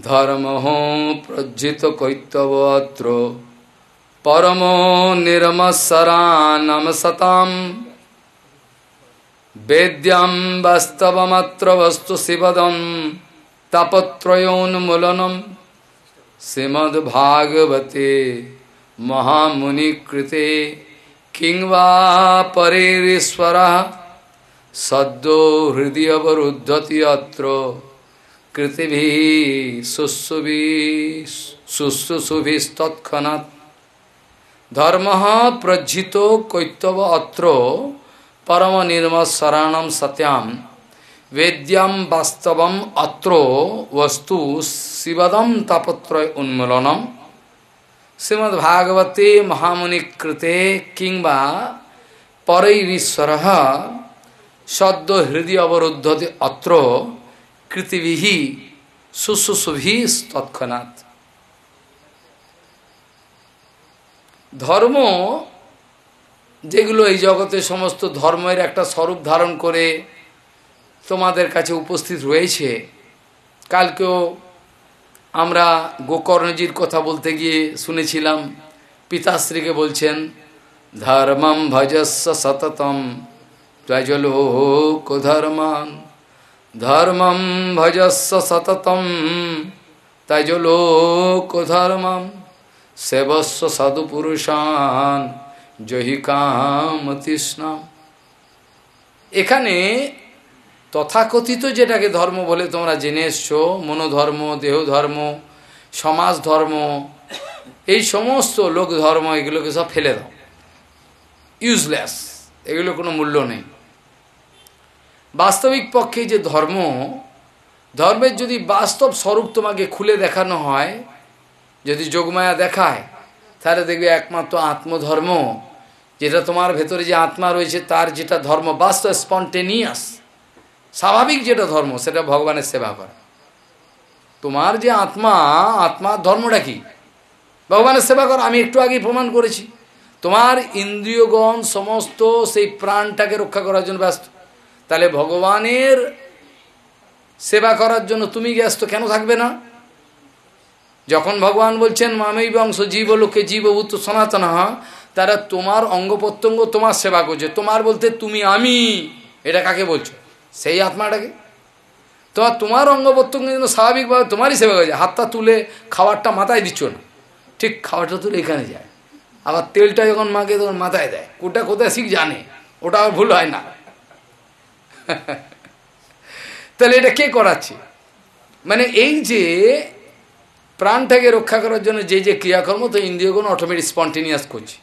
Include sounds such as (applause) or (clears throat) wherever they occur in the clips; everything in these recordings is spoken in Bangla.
ধর্ম প্রজ্জিত কৈতব অত্র পরম নিরমসরানম সতাম বেদ্যম বাস্তবমত্র বস্তু শিবদম তাপত্রয়োন্মূলনম শ্রীমদ্ভাগবতে মহামুনিকৃতে কিং বা পরেশ্বর সদ্যো হৃদয়বরুদ্ধতি অত্র কৃতিভি শুশ্রুভি শুশ্রুষুভিস্তৎক্ষণাৎ। ধর্ম প্রজ্জিত কৈতব অত্র পরম নির্মসরণম সত্যাম। বেদ্যাম বাস্তবম অত্র বস্তু শিবদম তাপত্রয় উন্মূলনম। শ্রীমদ্ ভাগবতে মহামুনিকৃতে কিংবা পরৈরীশ্বর সদ্য হৃদয় অবরুদ্ধতে অত্র কৃতিবিহি সুশুশুভি তৎক্ষণাৎ। ধর্ম যেগুলো এই জগতে সমস্ত ধর্মের একটা স্বরূপ ধারণ করে তোমাদের কাছে উপস্থিত রয়েছে, কালকেও আমরা গোকর্ণজির কথা বলতে গিয়ে শুনেছিলাম, পিতাশ্রীকে বলছেন, ধর্মম ভজস্ব সততম প্রজলোক ধর্মান। ধর্মম ভজস্ব সততম। ত্বজলোক ধর্মম সেবস্ব সদুপুরুষান জহিকামতৃষ্ণাম এখানে তথাকথিত যেটাকে ধর্ম বলে তোমরা জেনে এসছো, মনোধর্ম দেহ ধর্ম সমাজ ধর্ম এই সমস্ত লোক ধর্ম এগুলোকে সব ফেলে দাও। ইউজলেস এগুলো কোনো মূল্য নেই। বাস্তবিক পক্ষে যে ধর্ম, ধর্মের যদি বাস্তব স্বরূপ তোমাকে খুলে দেখানো হয়, যদি যোগমায়া দেখায়, তাহলে দেখবে একমাত্র আত্মধর্ম, যেটা তোমার ভেতরে যে আত্মা রয়েছে, তার যেটা ধর্ম বাস্তব, স্পন্টেনিয়াস, স্বাভাবিক যেটা ধর্ম, সেটা ভগবানের সেবা করা। তোমার যে আত্মা, আত্মার ধর্মটা কি? ভগবানের সেবা করা, আমি একটু আগেই প্রমাণ করেছি। তোমার ইন্দ্রিয়গণ সমস্ত সেই প্রাণটাকে রক্ষা করার জন্য ব্যস্ত। তাহলে ভগবানের সেবা করার জন্য তুমি ব্যস্ত কেন থাকবে না? যখন ভগবান বলছেন মামেই বংশ জীবলোকে জীবভূত সনাতন, তারা তোমার অঙ্গ প্রত্যঙ্গ তোমার সেবা করছে। তোমার বলতে তুমি আমি। এটা কাকে বলছো? সেই আত্মাটাকে? তোমার তোমার অঙ্গ প্রত্যঙ্গ যেন স্বাভাবিকভাবে তোমারই সেবা করছে। হাতটা তুলে খাবারটা মাথায় দিচ্ছ না। ঠিক খাবারটা তুলে এখানে যায়। আবার তেলটা যখন মাকে তখন মাথায় দেয়। কোটা কোথায় শিখ জানে? ওটা ভুল হয় না। (laughs) তাহলে এটা কে করাচ্ছে? মানে এই যে প্রাণটাকে রক্ষা করার জন্য যে যে ক্রিয়াকর্ম, তো ইন্দ্রিয়গুলো অটোমেটিক স্পন্টেনিয়াস করছে।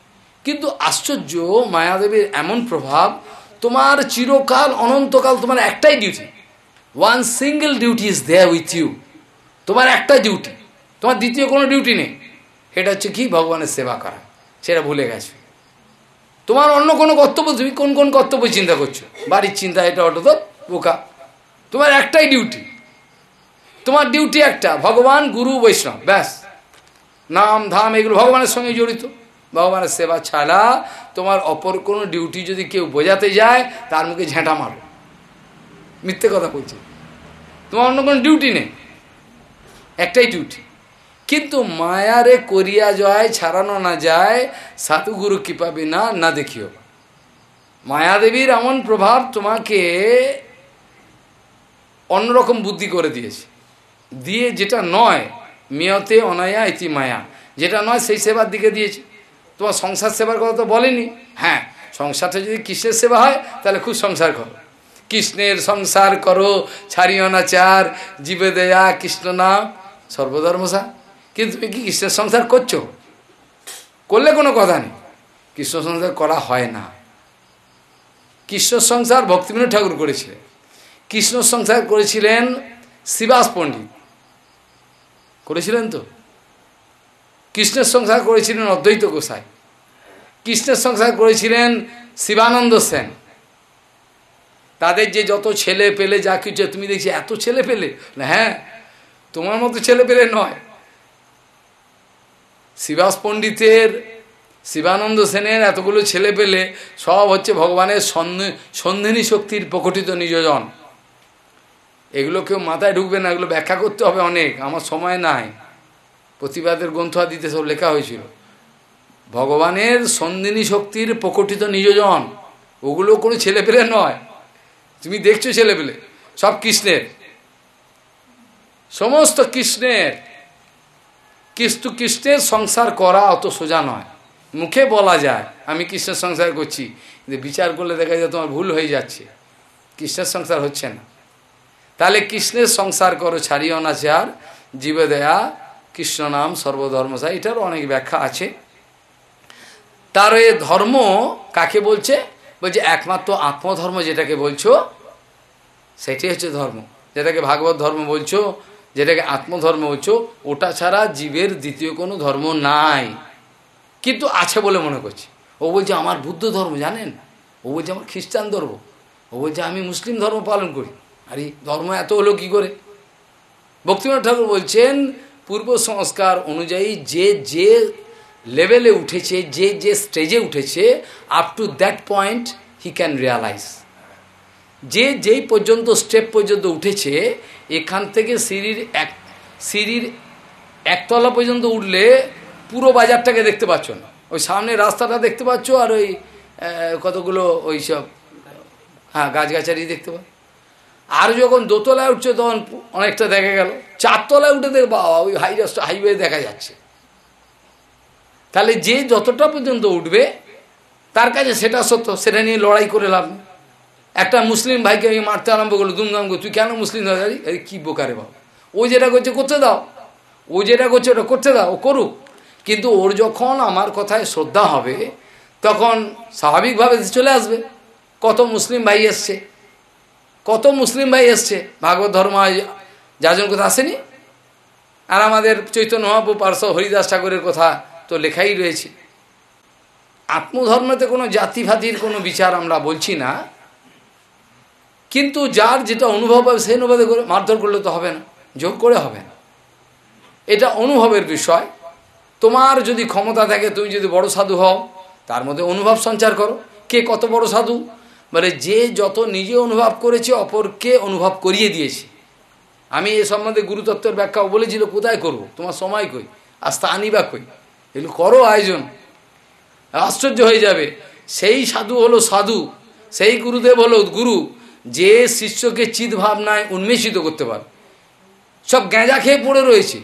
কিন্তু আশ্চর্য, মায়াদেবীর এমন প্রভাব, তোমার চিরকাল, অনন্তকাল তোমার একটাই duty one single duty is there with you তোমার একটা ডিউটি তোমার দ্বিতীয় কোনো ডিউটি নেই। এটা হচ্ছে কি? ভগবানের সেবা করা। সেটা ভুলে গেছো। তোমার অন্য কোনো কর্তব্য, তুমি কোন কোন কর্তব্য চিন্তা করছ? বাড়ির চিন্তা, এটা, ওটা তো বোকা। তোমার একটাই ডিউটি তোমার ডিউটি একটা, ভগবান, গুরু, বৈষ্ণব, ব্যাস। নাম, ধাম, এগুলো ভগবানের সঙ্গে জড়িত। ভগবানের সেবা ছাড়া তোমার অপর কোনো ডিউটি যদি কেউ বোঝাতে যায়, তার মুখে ঝেঁটা মারো। মিথ্যে কথা বলছে। তোমার অন্য কোনো ডিউটি নেই। একটাই ডিউটি কিন্তু মায়ারে করিয়া যায়, ছাড়ানো না যায়, সাধুগুরু কৃপা বিনা না দেখিও। মায়াদেবীর এমন প্রভাব তোমাকে অন্যরকম বুদ্ধি করে দিয়েছে। দিয়ে যেটা নয়, মেয়তে অনায়া ইতি মায়া। যেটা নয়, সেই সেবার দিকে দিয়েছে। তোমার সংসার সেবার কথা তো বলেনি? হ্যাঁ সংসারটা যদি কৃষ্ণের সেবা হয়, তাহলে খুব সংসার করো। কৃষ্ণের সংসার করো, ছাড়িও না চার, জীবে দেয়া, কৃষ্ণ নাম, সর্বধর্মসা। কিন্তু তুমি কি কৃষ্ণের সংসার করছ? করলে কোনো কথা নেই। কৃষ্ণ সংসার করা হয় না। কৃষ্ণ সংসার ভক্তিবিনোদ ঠাকুর করেছিলেন কৃষ্ণ সংসার করেছিলেন শিবাস পণ্ডিত। করেছিলেন তো? কৃষ্ণের সংসার করেছিলেন অদ্বৈত গোসাই। কৃষ্ণের সংসার করেছিলেন শিবানন্দ সেন। তাদের যে যত ছেলে পেলে যা কিছু তুমি দেখছি এত ছেলে পেলে? হ্যাঁ তোমার মতো ছেলে পেলে নয়। শিবাস পণ্ডিতের শিবানন্দ সেনের এতগুলো ছেলে পেলে সব হচ্ছে ভগবানের সন্ধিনী শক্তির প্রকটিত নিযোজন এগুলো কেউ মাথায় ঢুকবে না, এগুলো ব্যাখ্যা করতে হবে অনেক, আমার সময় নাই। প্রতিবাদের গ্রন্থ দিতে সব লেখা হয়েছিল। ভগবানের সন্দিনী শক্তির প্রকটিত নিযোজন ওগুলো কোনো ছেলেপেলে নয়। তুমি দেখছ ছেলেপেলে সব কৃষ্ণের। সমস্ত কৃষ্ণের। কিন্তু কৃষ্ণের সংসার করা অত সোজা নয়। মুখে বলা যায়, আমি কৃষ্ণের সংসার করছি, কিন্তু বিচার করলে দেখা যায় তোমার ভুল হয়ে যাচ্ছে। কৃষ্ণের সংসার হচ্ছে না। তাহলে কৃষ্ণের সংসার করো, ছাড়িও না চার জীবে দেয়া, কৃষ্ণ নাম সর্বধর্মসা এটারও অনেক ব্যাখ্যা আছে। তার এ ধর্ম কাকে বলছে? বলছে একমাত্র আত্মধর্ম যেটাকে বলছো, সেটাই হচ্ছে ধর্ম। যেটাকে ভাগবত ধর্ম বলছো যেটাকে আত্মধর্ম বলছো, ওটা ছাড়া জীবের দ্বিতীয় কোনো ধর্ম নাই। কিন্তু আছে বলে মনে করছি। ও বলছে, আমার বুদ্ধ ধর্ম, জানেন? ও বলছে, আমার খ্রিস্টান ধর্ম। ও বলছে, আমি মুসলিম ধর্ম পালন করি। আরে, ধর্ম এত হলো কি করে? ভক্তিনাথ ঠাকুর বলছেন, পূর্ব সংস্কার অনুযায়ী যে যে লেভেলে উঠেছে, যে যে স্টেজে উঠেছে up to that point he can realize যে যেই পর্যন্ত স্টেপ পর্যন্ত উঠেছে এখান থেকে সিঁড়ির এক, সিঁড়ির একতলা পর্যন্ত উঠলে পুরো বাজারটাকে দেখতে পাচ্ছ না। ওই সামনে রাস্তাটা দেখতে পাচ্ছ আর ওই কতগুলো ওই সব হ্যাঁ গাছগাছালি দেখতে পাচ্ছ। আর যখন দোতলায় উঠছে তখন অনেকটা দেখা গেল। চারতলায় উঠে দেখ, বাবা, ওই হাই রাস্তা, হাইওয়ে দেখা যাচ্ছে। তাহলে যে যতটা পর্যন্ত উঠবে, তার কাছে সেটা সত্য, সেটা নিয়ে লড়াই করে লাভ একটা মুসলিম ভাইকে আমি মারতে আরম্ভ করল, দুমদাম করে, তুই কেন মুসলিম দাঁড়ি আরে, কী বোকারে বাবা। ও যেটা করছে, করতে দাও। ও যেটা করছে, ওটা করতে দাও, ও করুক। কিন্তু ওর যখন আমার কথায় শ্রদ্ধা হবে, তখন স্বাভাবিকভাবে চলে আসবে। কত মুসলিম ভাই এসছে, কত মুসলিম ভাই এসছে। ভাগবত ধর্ম যাজন কথা আসেনি। আর আমাদের চৈতন্য মহাপু পার্শ্ব হরিদাস ঠাকুরের কথা তো লেখাই রয়েছে। আত্মধর্মতে কোনো জাতিভাতির কোনো বিচার আমরা বলছি না। কিন্তু যার যেটা অনুভব হবে, সেই অনুভবে করে মারধর করলে তো হবে না, যোগ করে হবে না। এটা অনুভবের বিষয়। তোমার যদি ক্ষমতা থাকে, তুমি যদি বড় সাধু হও, তার মধ্যে অনুভব সঞ্চার করো। কে কত বড় সাধু? মানে যে যত নিজে অনুভব করেছে, অপরকে অনুভব করিয়ে দিয়েছে। আমি এ সম্বন্ধে গুরুতত্ত্বের ব্যাখ্যা বলেছিল, কোথায় করব? তোমার সময় কই? আস্তে আনিবা কই? এগুলো করো আয়োজন। আশ্চর্য হয়ে যাবে। সেই সাধু হলো সাধু, সেই গুরুদেব হলো গুরু। যে শিষ্যকে চিৎ ভাবনায় উন্মেষিত করতে পারে। সব গেঁজা খেয়ে পড়ে রয়েছে।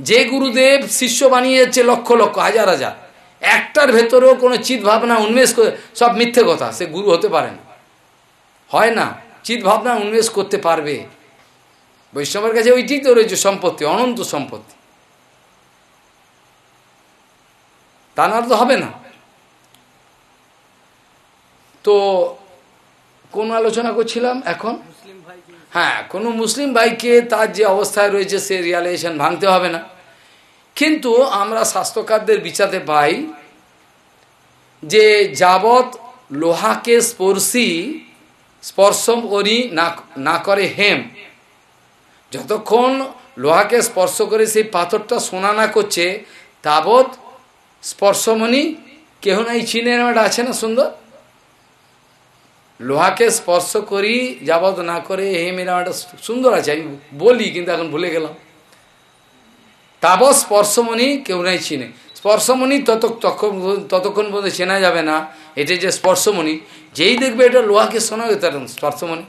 যে গুরুদেব শিষ্য বানিয়ে যাচ্ছে লক্ষ লক্ষ, হাজার হাজার। একটার ভেতরেও কোনো চিৎ ভাবনা উন্মেষ করে সব মিথ্যে কথা, সে গুরু হতে পারে না। হয় না চিৎ ভাবনা উন্মেষ করতে পারবে। বৈষ্ণবের কাছে ওইটি তো রয়েছে সম্পত্তি, অনন্ত সম্পত্তি। তা না তো হবে না। তো কোন আলোচনা করছিলাম এখন? হ্যাঁ কোনো মুসলিম ভাইকে তার যে অবস্থায় রয়েছে সে রিয়ালাইজেশন ভাঙতে হবে না। কিন্তু আমরা স্বাস্থ্যকারদের বিচাতে পাই যে যাবৎ লোহাকে স্পর্শী স্পর্শ করি না না করে হেম। যতক্ষণ লোহাকে স্পর্শ করে সেই পাথরটা সোনা না করছে তাবৎ স্পর্শমণি কেহ নাই চিনের আছে না সুন্দর? লোহাকে স্পর্শ করি, যাবৎ না করে হেম এরম একটা সুন্দর আছে, আমি বলি, কিন্তু এখন ভুলে গেলাম। তাব স্পর্শমণি কেউ নাই চিনে। স্পর্শমণি তত ততক্ষণ পর্যন্ত চেনা যাবে না এটা যে স্পর্শমণি। যেই দেখবে এটা লোহাকে শোনা যেতে স্পর্শমণি।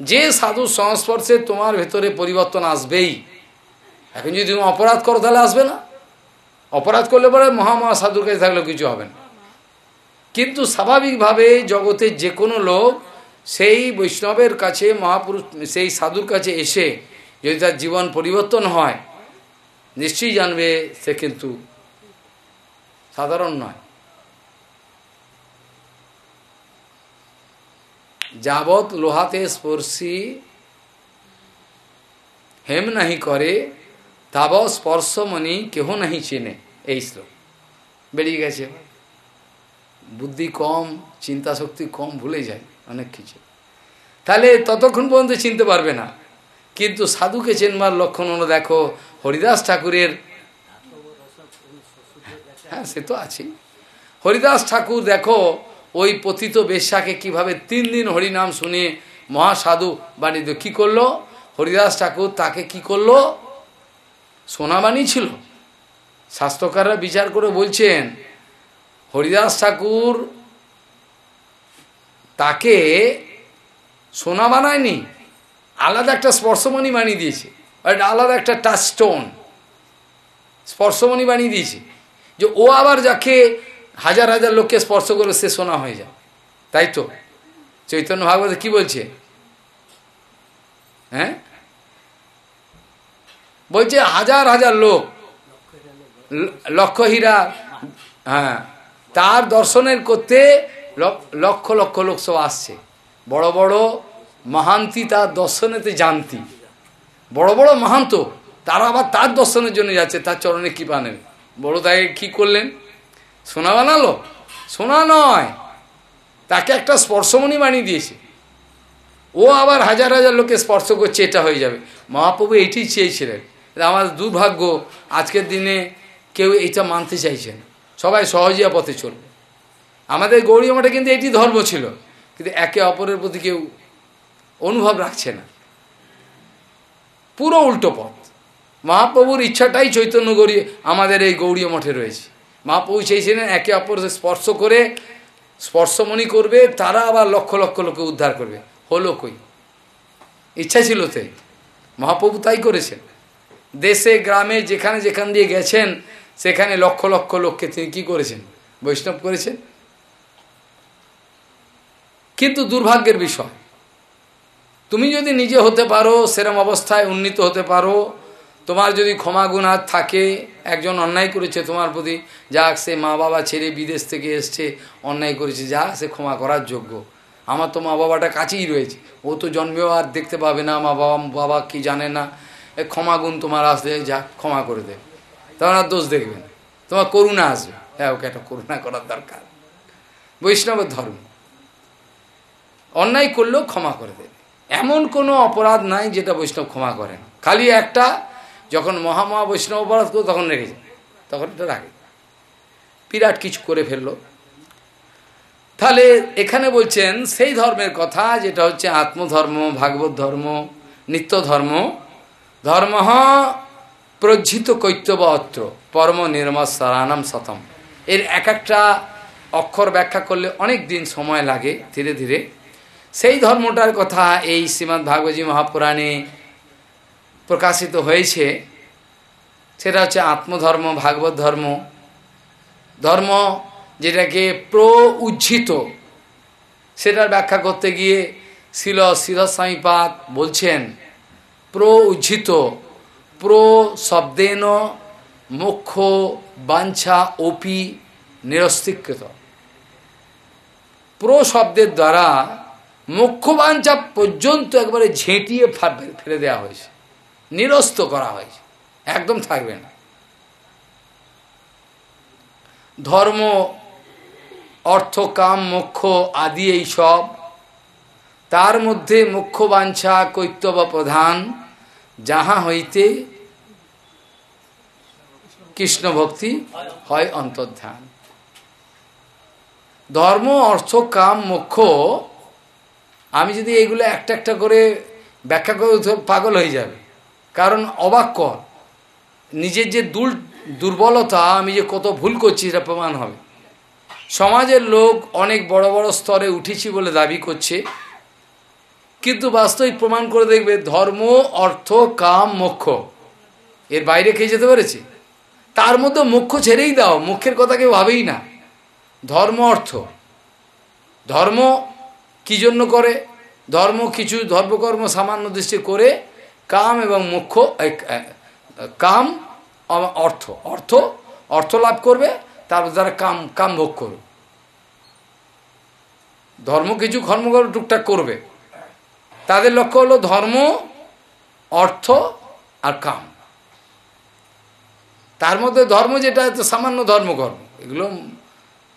যে সাধু সংস্পর্শে তোমার ভেতরে পরিবর্তন আসবেই। এখন যদি তুমি অপরাধ করো, তাহলে আসবে না। অপরাধ করলে পরে মহামহা সাধুর কাছে থাকলেও কিছু হবে না। কিন্তু স্বাভাবিকভাবে জগতের যে কোনো লোক সেই বৈষ্ণবের কাছে, মহাপুরুষ, সেই সাধুর কাছে এসে যদি তার জীবন পরিবর্তন হয়, নিশ্চয়ই জানবে সে কিন্তু সাধারণ নয়। যাবৎ লোহাতে স্পর্শী, হেম নাহি করে তাব স্পর্শমণি কেহ নাহি চেনে। এই শ্লোক। বেরিয়ে গেছে। বুদ্ধি কম চিন্তা শক্তি কম, ভুলে যায় অনেক কিছু। তাহলে ততক্ষণ পর্যন্ত চিনতে পারবে না। কিন্তু সাধুকে চেনবার লক্ষণ হলো, দেখো, হরিদাস ঠাকুরের হ্যাঁ সে তো আছেই। হরিদাস ঠাকুর, দেখো, ওই পতিত বেশ্যাকে কীভাবে তিন দিন হরিনাম শুনে মহাসাধু বাণিজ্য কি করল? হরিদাস ঠাকুর তাকে কি করল? সোনা বানিয়েছিল স্বাস্থ্যকাররা বিচার করে বলছেন হরিদাস ঠাকুর তাকে সোনা বানায়নি, আলাদা একটা স্পর্শমণি বানিয়ে দিয়েছে আলাদা একটা টাচ স্টোন স্পর্শমণি বানিয়ে দিয়েছে, যে ও আবার যাকে হাজার হাজার লোককে স্পর্শ করে সে সোনা হয়ে যায়। তাই তো? চৈতন্য ভাগবত কি বলছে? হ্যাঁ? বলছে হাজার হাজার লোক লক্ষ হীরা হ্যাঁ। তার দর্শনের করতে লক্ষ লক্ষ লোক সব আসছে। বড় বড় মহান্তি তার দর্শনেতে জানতি। বড় বড় মহান্ত, তারা আবার তার দর্শনের জন্য যাচ্ছে, তার চরণে কৃপা নেবে। বড় তাকে কি করলেন? সোনা বানালো? সোনা নয়, তাকে একটা স্পর্শমণি বানিয়ে দিয়েছে। ও আবার হাজার হাজার লোকে স্পর্শ করছে, এটা হয়ে যাবে। মহাপ্রভু এইটি চেয়েছিলেন। আমার দুর্ভাগ্য, আজকের দিনে কেউ এইটা মানতে চাইছেন সবাই সহজিয়া পথে চলবে। আমাদের গৌরী মঠে কিন্তু এটি ধর্ম ছিল, কিন্তু একে অপরের প্রতি কেউ অনুভব রাখছে না। পুরো উল্টো পথ। মহাপ্রভুর ইচ্ছাটাই চৈতন্য গৌরী আমাদের এই গৌরীয় মঠে রয়েছে। মহাপ্রভু চেয়েছিলেন একে অপরকে স্পর্শ করে, স্পর্শমণি করবে, তারা আবার লক্ষ লক্ষ লোকে উদ্ধার করবে। হলো কই? ইচ্ছা ছিল তাই। মহাপ্রভু তাই করেছেন। দেশে, গ্রামে, যেখানে যেখান দিয়ে গেছেন সেখানে লক্ষ লক্ষ লোককে তিনি কি করেছেন? বৈষ্ণব করেছেন? কিন্তু দুর্ভাগ্যের বিষয়, তুমি যদি নিজে হতে পারো, সেরম অবস্থায় উন্নীত হতে পারো, তোমার যদি ক্ষমা গুণার থাকে, একজন অন্যায় করেছে তোমার প্রতি, যাক সে মা বাবা ছেড়ে বিদেশ থেকে এসছে, অন্যায় করেছে যা সে ক্ষমা করার যোগ্য। আমার তো মা বাবাটা কাছেই রয়েছে, ও তো জন্মেও আর দেখতে পাবে না মা বাবা বাবা কি জানে না ক্ষমা গুণ তোমার আসলে যা ক্ষমা করে দেবে। তখন আর দোষ দেখবে না। তোমার করুণা আসবে। হ্যাঁ ওকে একটা করুণা করার দরকার। বৈষ্ণবের ধর্ম। অন্যায় করলেও ক্ষমা করে দেবে। এমন কোনো অপরাধ নাই যেটা বৈষ্ণব ক্ষমা করেন খালি একটা, যখন মহামহা বৈষ্ণব অপরাধ করো তখন রেখে যায় তখন এটা রাখে বিরাট কিছু করে ফেলল। তাহলে এখানে বলছেন, সেই ধর্মের কথা যেটা হচ্ছে আত্মধর্ম, ভাগবত ধর্ম, নিত্য ধর্ম। ধর্ম প্রজ্জিত কৈত্যব অত্র পরম নির্মল সারানাম শতম এর এক একটা অক্ষর ব্যাখ্যা করলে অনেক দিন সময় লাগে ধীরে ধীরে। সেই ধর্মটার কথা এই শ্রীমৎ ভাগবতী মহাপুরাণে প্রকাশিত হয়েছে। সেটা হচ্ছে আত্মধর্ম, ভাগবত ধর্ম। ধর্ম যেটাকে প্র উজ্জিত সেটার ব্যাখ্যা করতে গিয়ে শিল শিরস্বামীপাত বলছেন প্র উজ্জিত প্র শব্দেন মুখ্য বাঞ্ছা ওপি নিরস্তিকৃত। প্র শব্দের দ্বারা মুখ্য বাঞ্ছা পর্যন্ত একবারে ঝেঁটিয়ে ফেলে দেওয়া হয়েছে। নিরস্ত করা হয়েছে। একদম থাকবে না। ধর্ম, অর্থ, কাম, মোক্ষ আদি এই সব, তার মধ্যে মুখ্য বাঞ্ছা কৈত্যব প্রধান যাহা হইতে কৃষ্ণ ভক্তি হয় অন্তর্ধান। ধর্ম, অর্থ, কাম, মোক্ষ, আমি যদি এইগুলো একটা একটা করে ব্যাখ্যা করে পাগল হয়ে যাবে। কারণ অবাক কর, নিজের যে দুল, দুর্বলতা, আমি যে কত ভুল করছি সেটা প্রমাণ হবে। সমাজের লোক অনেক বড় বড় স্তরে উঠেছি বলে দাবি করছে। কিন্তু বাস্তবিক প্রমাণ করে দেখবে ধর্ম, অর্থ, কাম, মোক্ষ, এর বাইরে খেয়ে যেতে পেরেছে? তার মধ্যে মুখ্য ছেড়েই দাও, মুখ্যের কথা কেউ ভাবেই না। ধর্ম অর্থ। ধর্ম কি জন্য করে? ধর্ম কিছু ধর্মকর্ম সামান্য দৃষ্টি করে কাম এবং মুখ্য কাম অর্থ। অর্থ অর্থ লাভ করবে, তারপর তারা কাম কাম ভোগ করবে। ধর্ম কিছু কর্মকর্ম টুকটাক করবে। তাদের লক্ষ্য হলো ধর্ম, অর্থ আর কাম। তার মধ্যে ধর্ম যেটা সামান্য ধর্মকর্ম। এগুলো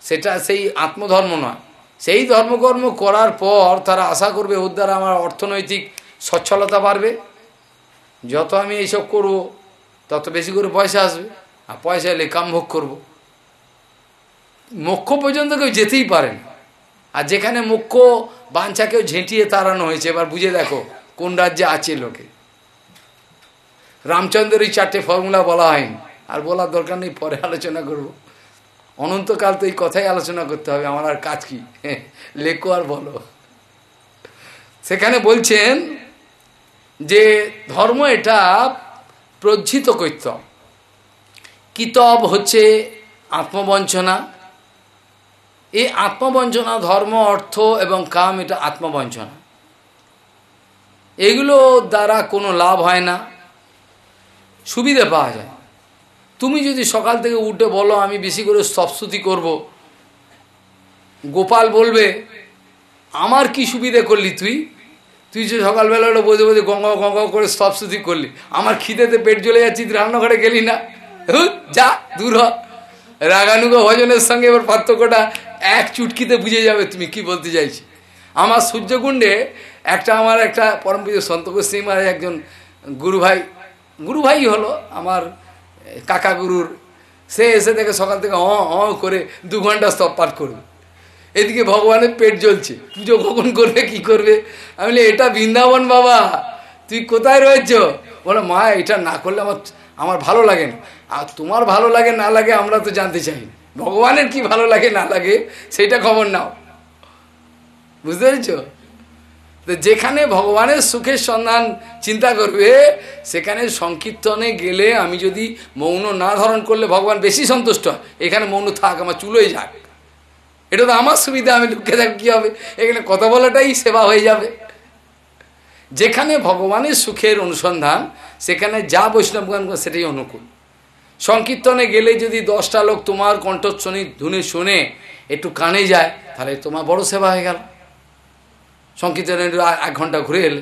সেটা সেই আত্মধর্ম নয়। সেই ধর্মকর্ম করার পর তারা আশা করবে ওর দ্বারা আমার অর্থনৈতিক সচ্ছলতা বাড়বে। যত আমি এইসব করব, তত বেশি করে পয়সা আসবে। আর পয়সা এলে কাম ভোগ করব। মুখ্য পর্যন্ত কেউ যেতেই পারে না। আর যেখানে মুখ্য বাঞ্ছা কেউ ঝেঁটিয়ে তাড়ানো হয়েছে, এবার বুঝে দেখো কোন রাজ্যে আছে লোকে। রামচন্দ্রের এই চারটে ফর্মুলা বলা হয়নি। আর বলার দরকার নেই, পরে আলোচনা করব। অনন্তকাল তো এই কথাই আলোচনা করতে হবে, আমার আর কাজ কি? (laughs) লেখো আর বলো। সেখানে বলছেন যে, ধর্ম এটা প্রজ্জিত কৈতব কিতব হচ্ছে আত্মবঞ্চনা। এই আত্মবঞ্চনা ধর্ম, অর্থ এবং কাম, এটা আত্মবঞ্চনা। এগুলো দ্বারা কোনো লাভ হয় না, সুবিধে পাওয়া যায়। তুমি যদি সকাল থেকে উঠে বলো, আমি বেশি করে স্তবস্তুতি করব। গোপাল বলবে, আমার কি সুবিধে করলি তুই? তুই যে সকালবেলা ওটা বোঝে বোঝে গঙ্গা গঙ্গা করে স্তবস্তুতি করলি। আমার খিদেতে পেট জ্বলে যাচ্ছি রান্নাঘরে গেলি না? যা, দূর হ। রাগানুগ ভজনের সঙ্গে এবার পার্থক্যটা এক চুটকিতে বুঝে যাবে তুমি কি বলতে চাইছি। আমার সূর্যকুণ্ডে একটা আমার একটা পরম প্রিয় সন্ত গোস্বী মহারাজ একজন গুরু ভাই গুরু ভাই হলো আমার কাকা গুরুর সে এসে দেখে সকাল থেকে অ অ করে দু ঘণ্টা স্তব পাঠ করবে। এদিকে ভগবানের পেট জ্বলছে, পুজো কখন করবে, কি করবে? আমি বলি, এটা বৃন্দাবন বাবা, তুই কোথায় রয়েছ? বলে, মা, এটা না করলে আমার আমার ভালো লাগে না। আর তোমার ভালো লাগে না লাগে আমরা তো জানতে চাই ভগবানের কি ভালো লাগে না লাগে সেইটা খবর নাও। বুঝতে পেরেছ? যেখানে ভগবানের সুখের সন্ধান চিন্তা করবে, সেখানে সংকীর্তনে গেলে আমি যদি মৌন না ধারণ করলে ভগবান বেশি সন্তুষ্ট হয়। এখানে মৌন থাক, আমার চুলোই যাক। এটা তো আমার সুবিধা, আমি লুকে থাক কী হবে? এখানে কথা বলাটাই সেবা হয়ে যাবে। যেখানে ভগবানের সুখের অনুসন্ধান, সেখানে যা বৈষ্ণবগান সেটাই অনুকূল। সংকীর্তনে গেলে যদি দশটা লোক তোমার কণ্ঠধ্বনি ধুনে শুনে একটু কানে যায়, তাহলে তোমার বড় সেবা হয়ে গেল। সংকীর্তনে এক ঘণ্টা ঘুরে এল।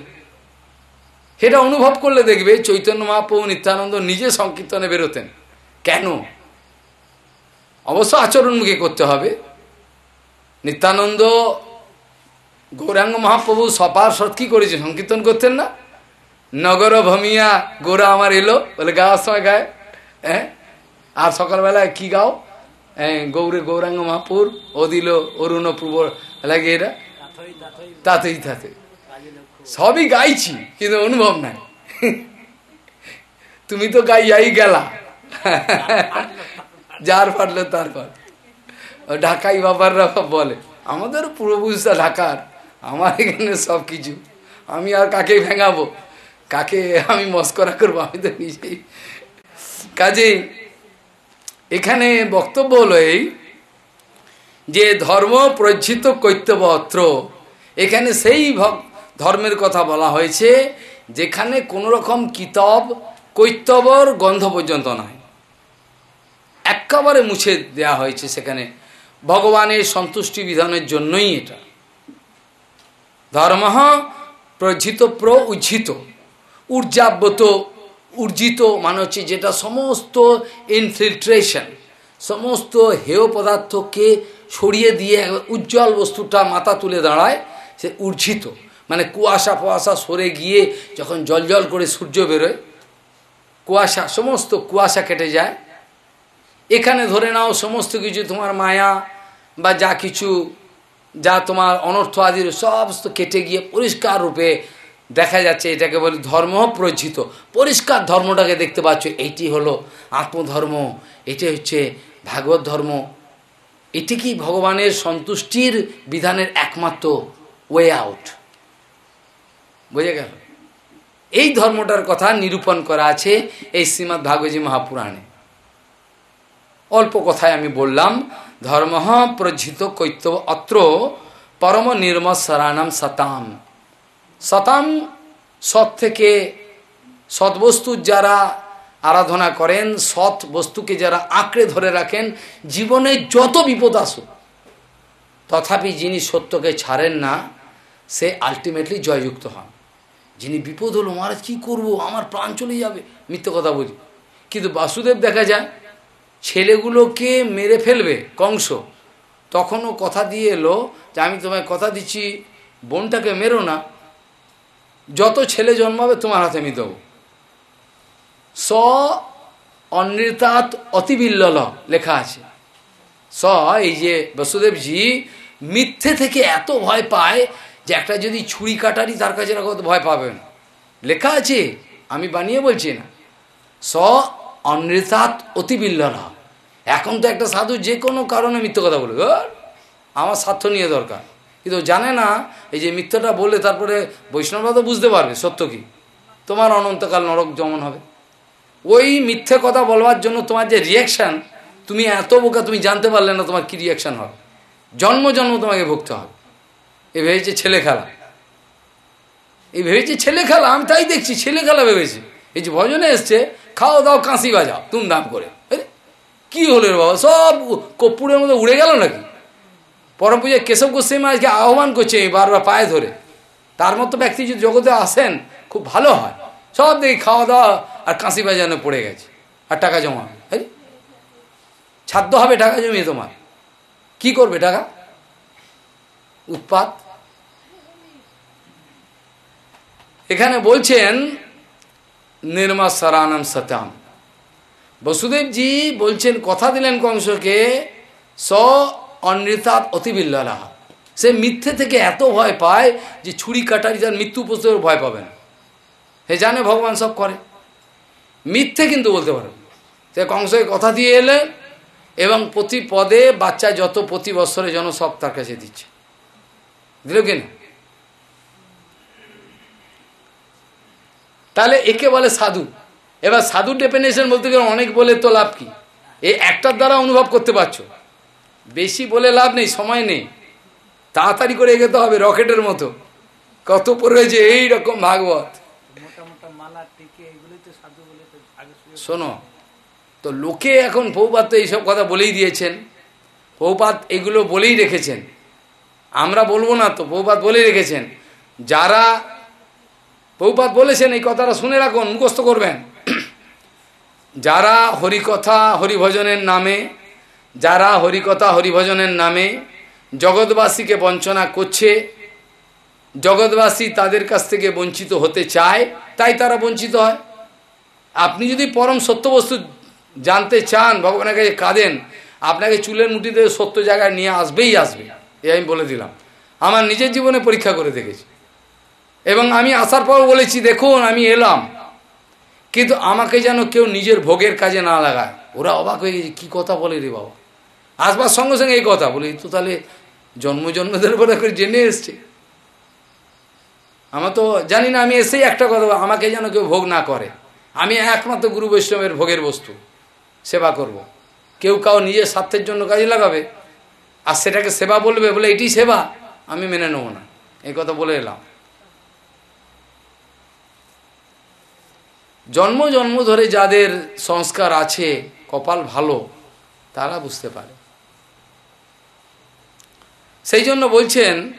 সেটা অনুভব করলে দেখবে চৈতন্য মহাপ্রভু নিত্যানন্দ নিজে সংকীর্তনে বেরোতেন। কেন? অবশ্য আচরণমুখী করতে হবে। নিত্যানন্দ গৌরাঙ্গ মহাপ্রভু সপার সৎ কি করেছে সংকীর্তন করতেন না? নগর ভমিয়া গোরা আমার এলো, বলে গাওয়ার সময় গায়ে। হ্যাঁ? আর সকালবেলায় কি গাও? হ্যাঁ গৌরে গৌরাঙ্গ মহাপুর ও দিল অরুণ পূর্ব লাগে এরা। তাতেই তাতে সবই গাইছি, কিন্তু অনুভব নাই। তুমি তো গাইয়াই গেলা। যার পারলে তারপর ঢাকাই বাবাররা বলে, আমাদের পূর্বপুরুষরা ঢাকার, আমার এখানে সব কিছু। আমি আর কাকে ভেঙাবো? কাকে আমি মস্করা করব? আমি তো নিজেই কাজেই এখানে বক্তব্য হলো এই যে ধর্ম প্রজ্জিত কৈত্যব অত্র। এখানে সেই ধর্মের কথা বলা হয়েছে, যেখানে কোনো রকম কিতব কৈত্যবর গন্ধ পর্যন্ত নয়। একেবারে মুছে দেয়া হয়েছে সেখানে। ভগবানের সন্তুষ্টি বিধানের জন্যই এটা। ধর্ম প্রজিত প্র উজ্জিত ঊর্জাব্যত উর্জিত মানে হচ্ছে যেটা সমস্ত ইনফিল্ট্রেশন সমস্ত হেয় পদার্থকে সরিয়ে দিয়ে উজ্জ্বল বস্তুটা মাথা তুলে দাঁড়ায়। সে ঊর্জিত মানে কুয়াশা ফুয়াশা সরে গিয়ে যখন জল জল করে সূর্য বেরোয়, কুয়াশা, সমস্ত কুয়াশা কেটে যায়। এখানে ধরে নাও সমস্ত কিছু, তোমার মায়া বা যা কিছু, যা তোমার অনর্থ আদির সমস্ত কেটে গিয়ে পরিষ্কার রূপে দেখা যাচ্ছে, এটাকে বলি ধর্ম প্রজ্জিত। পরিষ্কার ধর্মটাকে দেখতে পাচ্ছ এইটি হলো আত্মধর্ম, এটি হচ্ছে ভাগবত ধর্ম। এটি কি ভগবানের সন্তুষ্টির বিধানের একমাত্র ওয়ে আউট বুঝে গেল? এই ধর্মটার কথা নিরূপণ করা আছে এই শ্রীমৎ ভাগবতী মহাপুরাণে। অল্প কথায় আমি বললাম, ধর্ম প্রজ্জিত কৈত্য অত্র পরম নির্মৎসরানাম সতাম। সতাম সৎ থেকে সৎবস্তুর যারা আরাধনা করেন, সৎ বস্তুকে যারা আঁকড়ে ধরে রাখেন, জীবনে যত বিপদ আসুক, তথাপি যিনি সত্যকে ছাড়েন না সে আলটিমেটলি জয়যুক্ত হন। যিনি বিপদ হলো, মহারাজ, কী করব? আমার প্রাণ চলে যাবে। মিথ্যে কথা বলি। কিন্তু বাসুদেব দেখা যায়, ছেলেগুলোকে মেরে ফেলবে কংস। তখনও কথা দিয়ে এলো যে, আমি তোমায় কথা দিচ্ছি, বোনটাকে মেরো না। যত ছেলে জন্মাবে, তোমার হাতে আমি দেবো। স অনৃতাৎ অতিবিল্ল লেখা আছে। স, এই যে বসুদেবজি, মিথ্যে থেকে এত ভয় পায় যে একটা যদি ছুরি কাটারি তার কাছে কত ভয় পাবেন লেখা আছে আমি বানিয়ে বলছি না। স অনৃতাৎ অতিবিল্লনা এখন তো একটা সাধু যে কোনো কারণে মিথ্য কথা বলবে। "ওর, আমার স্বার্থ নিয়ে দরকার। কিন্তু জানে না এই যে মিথ্যাটা বললে তারপরে বৈষ্ণবরা তো বুঝতে পারবে সত্য কি? তোমার অনন্তকাল নরক যেমন হবে। ওই মিথ্যে কথা বলবার জন্য তোমার যে রিয়াকশান তুমি এত বোকা তুমি জানতে পারলে না তোমার কী রিয়াকশান হবে। জন্ম জন্ম তোমাকে ভুগতে হবে। এ ভেবেছে ছেলে খেলা। এই ভেবেছে ছেলে খেলা, আমি তাই দেখছি, ছেলে খেলা ভেবেছি। এই যে ভজনে এসছে খাও দাও কাঁসি বাজাও দাম করে। কি হলো রে বাবা? সব কপ্পুরের মধ্যে উড়ে গেল নাকি? পরম পূজায় কেশব গোস্বামী আজকে আহ্বান করছে বারবার পায়ে ধরে। তার মতো ব্যক্তি যদি জগতে আসেন, খুব ভালো হয়। সব দেখি খাওয়া দাওয়া আর কাঁসি বাজানো পড়ে গেছে, আর টাকা জমা। আরে, ছাদ্য হবে, টাকা জমিয়ে তোমার। কি করবে টাকা? উৎপাত? এখানে বলছেন, নির্মা সরানম সতাম। বসুদেবজি বলছেন, কথা দিলেন কংসকে স অনৃতাৎ অতিবিল্লাহ সে মিথ্যে থেকে এত ভয় পায় যে ছুরি কাটারি তার মৃত্যু উপস্থিত ভয় পাবে না। হে জানে ভগবান সব করে। মিথ্যে কিন্তু বলতে পারে সে কংসকে কথা দিয়ে এলে এবং প্রতি পদে বাচ্চা যত প্রতি বছরের জন্য সব তার কাছে দিচ্ছে। দিল কিনা তাহলে একে বলে সাধু। এবার সাধু ডেফিনেশন বলতে গেলে অনেক বলে তো লাভ কি? এই একটার দ্বারা অনুভব করতে পারছ। বেশি বলে লাভ নেই সময় নেই। তাড়াতাড়ি করে এগোতে হবে রকেটের মতো। কত পড়েছে এই রকম ভাগবত। শোনো তো লোকে এখন পৌপাত তো এইসব কথা বলেই দিয়েছেন। পৌপাত এগুলো বলেই রেখেছেন। আমরা বলব না তো পৌপাত বলেই রেখেছেন। যারা পৌপাত বলেছেন, এই কথাটা শুনে রাখুন, মুখস্থ করবেন। যারা হরিকথা হরিভজনের নামে, যারা হরিকথা হরিভজনের নামে জগৎবাসীকে বঞ্চনা করছে, জগৎবাসী তাদের কাছ থেকে বঞ্চিত হতে চায়, তাই তারা বঞ্চিত হয়। আপনি যদি পরম সত্য বস্তু জানতে চান, ভগবানের কাছে কাঁদেন, আপনাকে চুলের মুঠিতে সত্য জায়গায় নিয়ে আসবেই আসবে, এই আমি বলে দিলাম। আমার নিজের জীবনে পরীক্ষা করে দেখেছি। এবং আমি আসার পর বলেছি, দেখুন, আমি এলাম। কিন্তু আমাকে যেন কেউ নিজের ভোগের কাজে না লাগায়। ওরা অবাক হয়ে গেছে, কী কথা বলে রে বাবা? আসবার সঙ্গে সঙ্গে এই কথা বলি তো তাহলে জন্ম জন্মদের বলে করে জেনে এসছে। আমার তো জানি না, আমি এসেই একটা কথা আমাকে যেন কেউ ভোগ না করে। আমি একমাত্র গুরু বৈষ্ণবের ভোগের বস্তু, সেবা করব। কেউ কাউ নিজের স্বার্থের জন্য কাজে লাগাবে, আর সেটাকে সেবা বলবে বলে এটি সেবা, আমি মেনে নেব না। এই কথা বলে এলাম। জন্ম জন্ম ধরে যাদের সংস্কার আছে, কপাল ভালো, তারা বুঝতে পারে। সেই জন্য বলছেন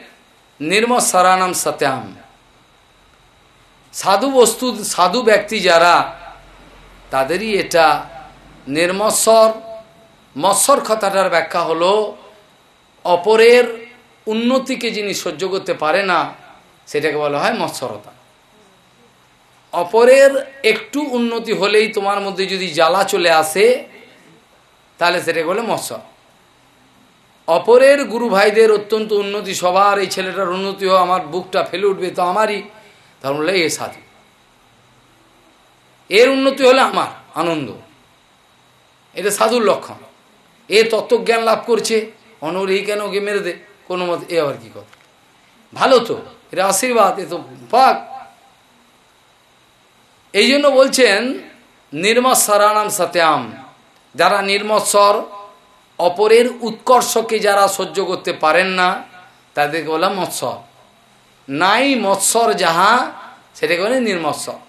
নির্ম সারানাম সত্যাম। সাধু বস্তু, সাধু ব্যক্তি যারা, তাদেরই এটা নির্মৎসর মৎসর কথাটার ব্যাখ্যা হলো, অপরের উন্নতিকে যিনি সহ্য করতে পারে না, সেটাকে বলা হয় মৎসরতা। অপরের একটু উন্নতি হলেই তোমার মধ্যে যদি জ্বালা চলে আসে, তাহলে সেটা বলে মৎসর অপরের গুরু ভাইদের অত্যন্ত উন্নতি, সবার এই ছেলেটার উন্নতি হোক আমার বুকটা ফেলে উঠবে তো আমারই তার বললে এ সাধু। এর উন্নতি হলে আমার, আনন্দ। এটা সাধুর লক্ষণ। এ তত্ত্বজ্ঞান লাভ করছে, অনর এই কেন ওকে মেরে দে? কোনো মত এ আবার কি কথা? ভালো তো এটা আশীর্বাদ, এ তো পাক। এই জন্য বলছেন, নির্মৎসরানাম সত্যাম। যারা নির্মৎসর, অপরের উৎকর্ষকে যারা সহ্য করতে পারেন না, তাদেরকে বলা মৎসর। নাই মৎসর যাহা, সেটাকে বলে নির্মৎসর।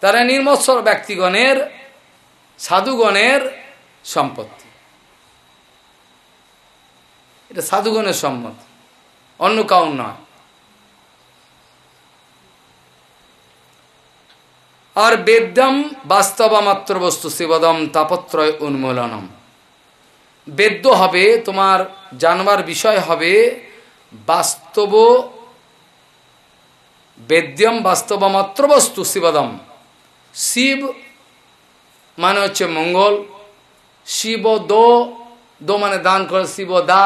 তারা নির্মৎসর ব্যক্তিগণের, সাধুগণের সম্পত্তি। এটা সাধুগণের সম্মতি অন্য কাউর নয়। আর বেদ্যম বাস্তবামাত্র বস্তু শিবদম তাপত্রয় উন্মূলনম। বেদ্য হবে, তোমার জানবার বিষয় হবে, বাস্তব বেদ্যম বাস্তবামাত্র বস্তু শিবদম। শিব মানে হচ্ছে মঙ্গল। শিব দো দো মানে দান করে, শিব দা।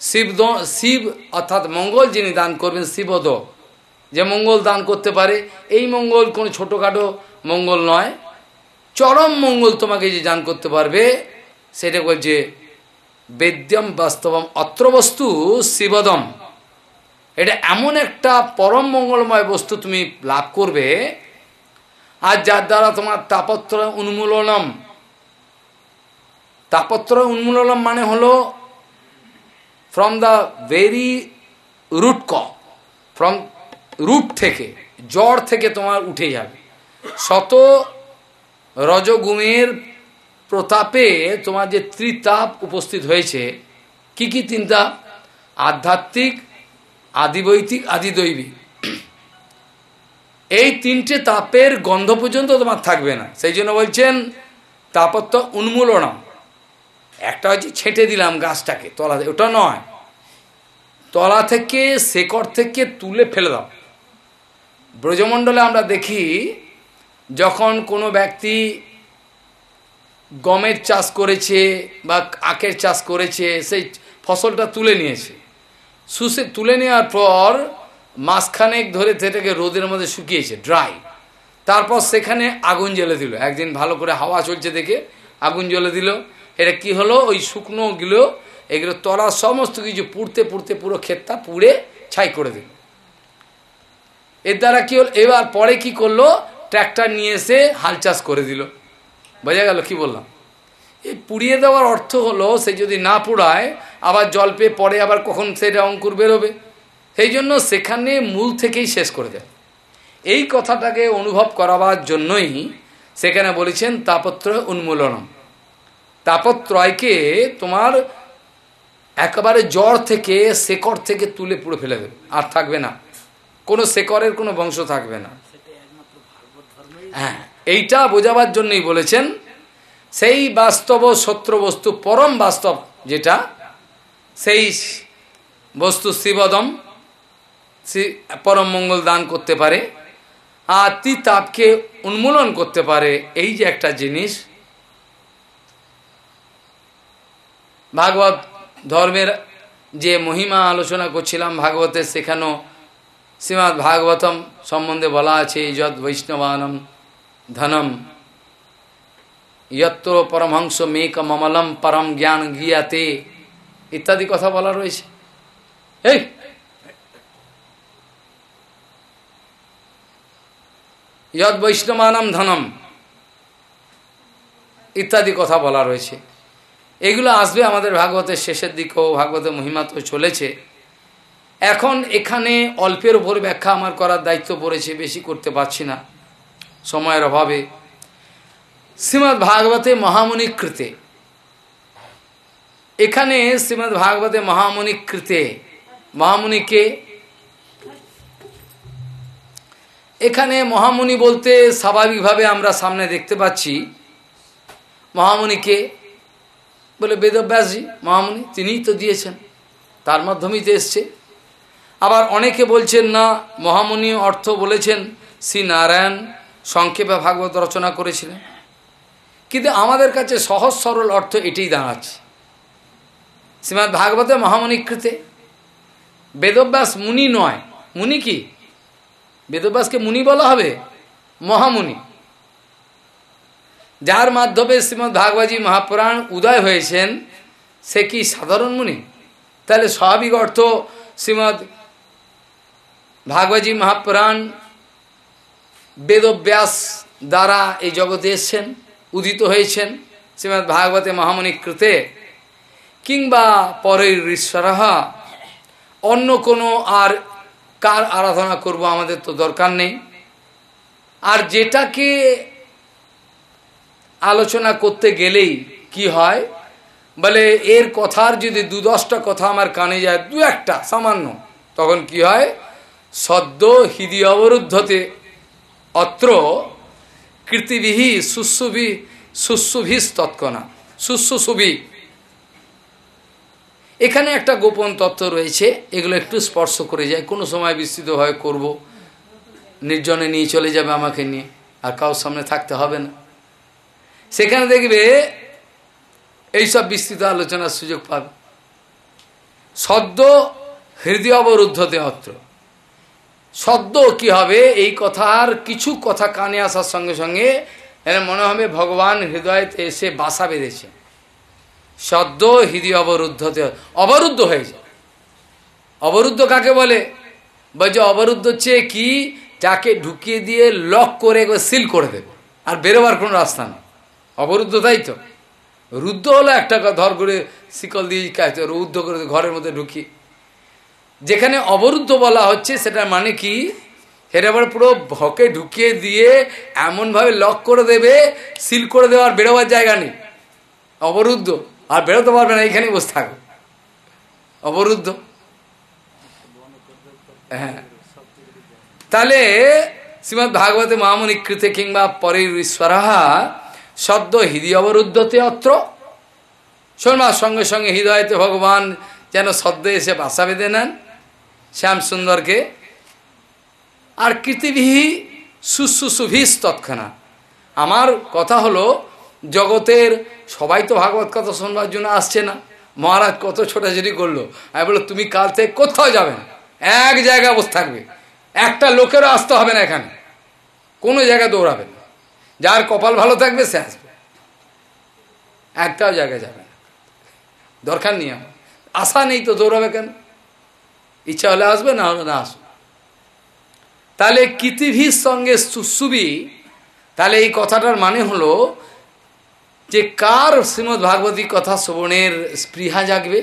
শিব শিব অর্থাৎ মঙ্গল যিনি দান করবেন, শিব দো। যে মঙ্গল দান করতে পারে। এই মঙ্গল কোনো ছোটোখাটো মঙ্গল নয়। চরম মঙ্গল তোমাকে যে দান করতে পারবে, সেটা বলছে বেদ্যম বাস্তবম, অত্র বস্তু শিবদম। এটা এমন একটা পরম মঙ্গলময় বস্তু তুমি লাভ করবে। আর যার দ্বারা তোমার তাপত্র উন্মূলনম। তাপত্র উন্মূলনম মানে হলো ফ্রম দ্য ভেরি রুট ক ফ্রম রুট থেকে, জ্বর থেকে তোমার উঠে যাবে। শত রজগুমের প্রতাপে তোমার যে ত্রিতাপ উপস্থিত হয়েছে, কি কি তিন তাপ আধ্যাত্মিক আদিবৈতিক আদিদৈবিক। এই তিনটে তাপের গন্ধ পর্যন্ত তোমার থাকবে না। সেই জন্য বলছেন, তাপত্ব উন্মূলনম। একটা হচ্ছে ছেঁটে দিলাম গাছটাকে, তলা ওটা নয়। তলা থেকে, শেকড় থেকে তুলে ফেলে দাও। ব্রজমণ্ডলে আমরা দেখি যখন কোনো ব্যক্তি গমের চাষ করেছে বা আখের চাষ করেছে, সেই ফসলটা তুলে নিয়েছে। শুষে, তুলে নেওয়ার পর মাসখানেক ধরে সেটাকে রোদের মধ্যে শুকিয়েছে, ড্রাই। তারপর সেখানে আগুন জ্বেলে দিল। একদিন ভালো করে হাওয়া চলছে দেখে আগুন জ্বলে দিল। এটা কি হলো? ওই শুকনোগুলো, এগুলো তলা সমস্ত কিছু পুড়তে পুড়তে পুরো ক্ষেতটা পুড়ে ছাই করে দিল। এর দ্বারা কি হলো? এবার পরে কি করল? ট্র্যাক্টর নিয়ে এসে হাল চাষ করে দিল। বোঝা গেল? কি বললাম? এই পুড়িয়ে দেওয়ার অর্থ হলো, সে যদি না পুড়ায়, আবার জল পেয়ে পরে আবার কখন সেটা অঙ্কুর বেরোবে? সেই জন্য সেখানে মূল থেকেই শেষ করে দেয়। এই কথাটাকে অনুভব করাবার জন্যই সেখানে বলেছেন তাপত্র উন্মূলনম। তাপত্রয়কে তোমার একেবারে জ্বর থেকে, শেকড় থেকে তুলে পুড়ে ফেলে দেবে, আর থাকবে না। কোনো শেকড়ের কোনো বংশ থাকবে না। হ্যাঁ এইটা বোঝাবার জন্যই বলেছেন সেই বাস্তব সত্য বস্তু পরম বাস্তব যেটা সেই বস্তু শিবদম পরম মঙ্গল দান করতে পারে আর তি তাপকে উন্মূলন করতে পারে এই যে একটা জিনিস। ভাগবত ধর্মের যে মহিমা আলোচনা করছিলাম ভাগবতের সেখানেও শ্রীমৎ ভাগবতম সম্বন্ধে বলা আছে যদ বৈষ্ণবানম ধনম। যত্র পরমহংস মেক মমলম পরম জ্ঞান গিয়াতে। ইত্যাদি কথা বলা রয়েছে। এই! যদ বৈষ্ণবানম ধনম। ইত্যাদি কথা বলা রয়েছে। এগুলো আসবে আমাদের ভাগবতের শেষের দিকেও, ভাগবতের মহিমা তো চলেছে। এখন এখানে অল্পের উপর ব্যাখ্যা আমার করার দায়িত্ব পড়েছে, বেশি করতে পারছি না সময়ের অভাবে। শ্রীমৎ ভাগবতে মহামণি কৃতে এখানে শ্রীমৎ ভাগবতে মহামণি কৃতে মহামণিকে এখানে মহামণি বলতে স্বাভাবিকভাবে আমরা সামনে দেখতে পাচ্ছি। মহামণিকে বলে বেদব্যাসজি, মহামণি, তিনিই তো দিয়েছেন, তার মাধ্যমেই তো এসছে। আবার অনেকে বলছেন, না মহামণি অর্থ বলেছেন। শ্রী নারায়ণ সংক্ষেপে ভাগবত রচনা করেছিলেন। কিন্তু আমাদের কাছে সহজ সরল অর্থ এটাই দাঁড়াচ্ছে। শ্রীমৎ ভাগবতে মহামণিকৃতে বেদব্যাস মুনি নয়। মুনি কি? বেদব্যাসকে মুনি বলা হবে? মহামুনি। যার মাধ্যমে শ্রীমৎ ভাগবতী মহাপুরাণ উদয় হয়েছেন, সে কি সাধারণ মুনি? তাহলে স্বাভাবিক অর্থ শ্রীমৎ ভাগবতী মহাপুরাণ বেদব্যাস দ্বারা এই জগতে এসছেন, উদিত হয়েছেন শ্রীমৎ ভাগবতে মহামণি কৃতে। কিংবা পরের ঈশ্বরাহা, অন্য কোনো আর কার আরাধনা করব আমাদের তো দরকার নেই। আর যেটাকে আলোচনা করতে গেলেই কি হয়? বলে, এর কথার যদি দু দশটা কথা আমার কানে যায়, দু একটা, সামান্য, তখন কি হয়? সদ্য হৃদয় অবরুদ্ধতে অত্র কীর্তিবিহি সুসুভি সুসুভিস তৎকনা সুসুসুভি। এখানে একটা গোপন তত্ত্ব রয়েছে, এগুলো একটু স্পর্শ করে যায়। কোনো সময় বিস্তৃত হয়, করব। নির্জনে নিয়ে চলে যাবে আমাকে নিয়ে, আর কারোর সামনে থাকতে হবে না। সেখানে দেখবে এইসব বিস্তৃত আলোচনার সুযোগ পাবে। সদ্য হৃদয় অবরুদ্ধতে অত্র। সদ্য কি হবে? এই কথার কিছু কথা কানে আসার সঙ্গে সঙ্গে মনে হবে ভগবান হৃদয়তে এসে বাসা বেঁধেছে। সদ্য হৃদয় অবরুদ্ধতে, অবরুদ্ধ হয়েছে। অবরুদ্ধ কাকে বলে? বলছে, অবরুদ্ধ হচ্ছে কি? যাকে ঢুকিয়ে দিয়ে লক করে সিল করে দেবে। আর বেরোবার কোনো রাস্তা নেই। অবরুদ্ধ তাই তো? রুদ্ধ হলো একটা ধর করে শিকল দিয়ে কাছে রুদ্ধ করে ঘরের মধ্যে ঢুকি যেখানে অবরুদ্ধ বলা হচ্ছে, সেটার মানে কি? সেটা আবার পুরো ভকে ঢুকিয়ে দিয়ে এমনভাবে লক করে দেবে সিল করে দেওয়ার বেরোবার জায়গা নেই। অবরুদ্ধ। আর বেরোতে পারবে না, এইখানেই বসে থাকবে অবরুদ্ধ। হ্যাঁ। তাহলে শ্রীমৎ ভাগবতে মহামণি কৃতে কিংবা পরের ঈশ্বরাহা সদ্য হৃদয় অবরুদ্ধতে অত্র। শোনবার সঙ্গে সঙ্গে হৃদয়তে ভগবান যেন সদ্য এসে বাসা বেঁধে নেন। শ্যাম সুন্দরকে আর কৃতিবিহি সুশুসুভিস তৎক্ষণা। আমার কথা হলো, জগতের সবাই তো ভাগবত কথা শোনবার জন্য আসছে না। মহারাজ কত ছোটাছুটি করল। আমি বলল তুমি কাল থেকে কোথাও যাবে না। এক জায়গায় বসে থাকবে। একটা লোকেরও আসতে হবে না এখানে। কোনো জায়গায় দৌড়াবে না। যার কপাল ভালো থাকবে, সে আসবে। একটাও জায়গায় যাবে না। দরকার নেই আমার। আশা নেই তো দৌড়াবে কেন? ইচ্ছা হলে আসবে, না হলে না আসবে। তাহলে কৃতিভির সঙ্গে সুসুবি, তাহলে এই কথাটার মানে হলো যে কার শ্রীমৎ ভাগবতী কথা শ্রবণের স্পৃহা জাগবে?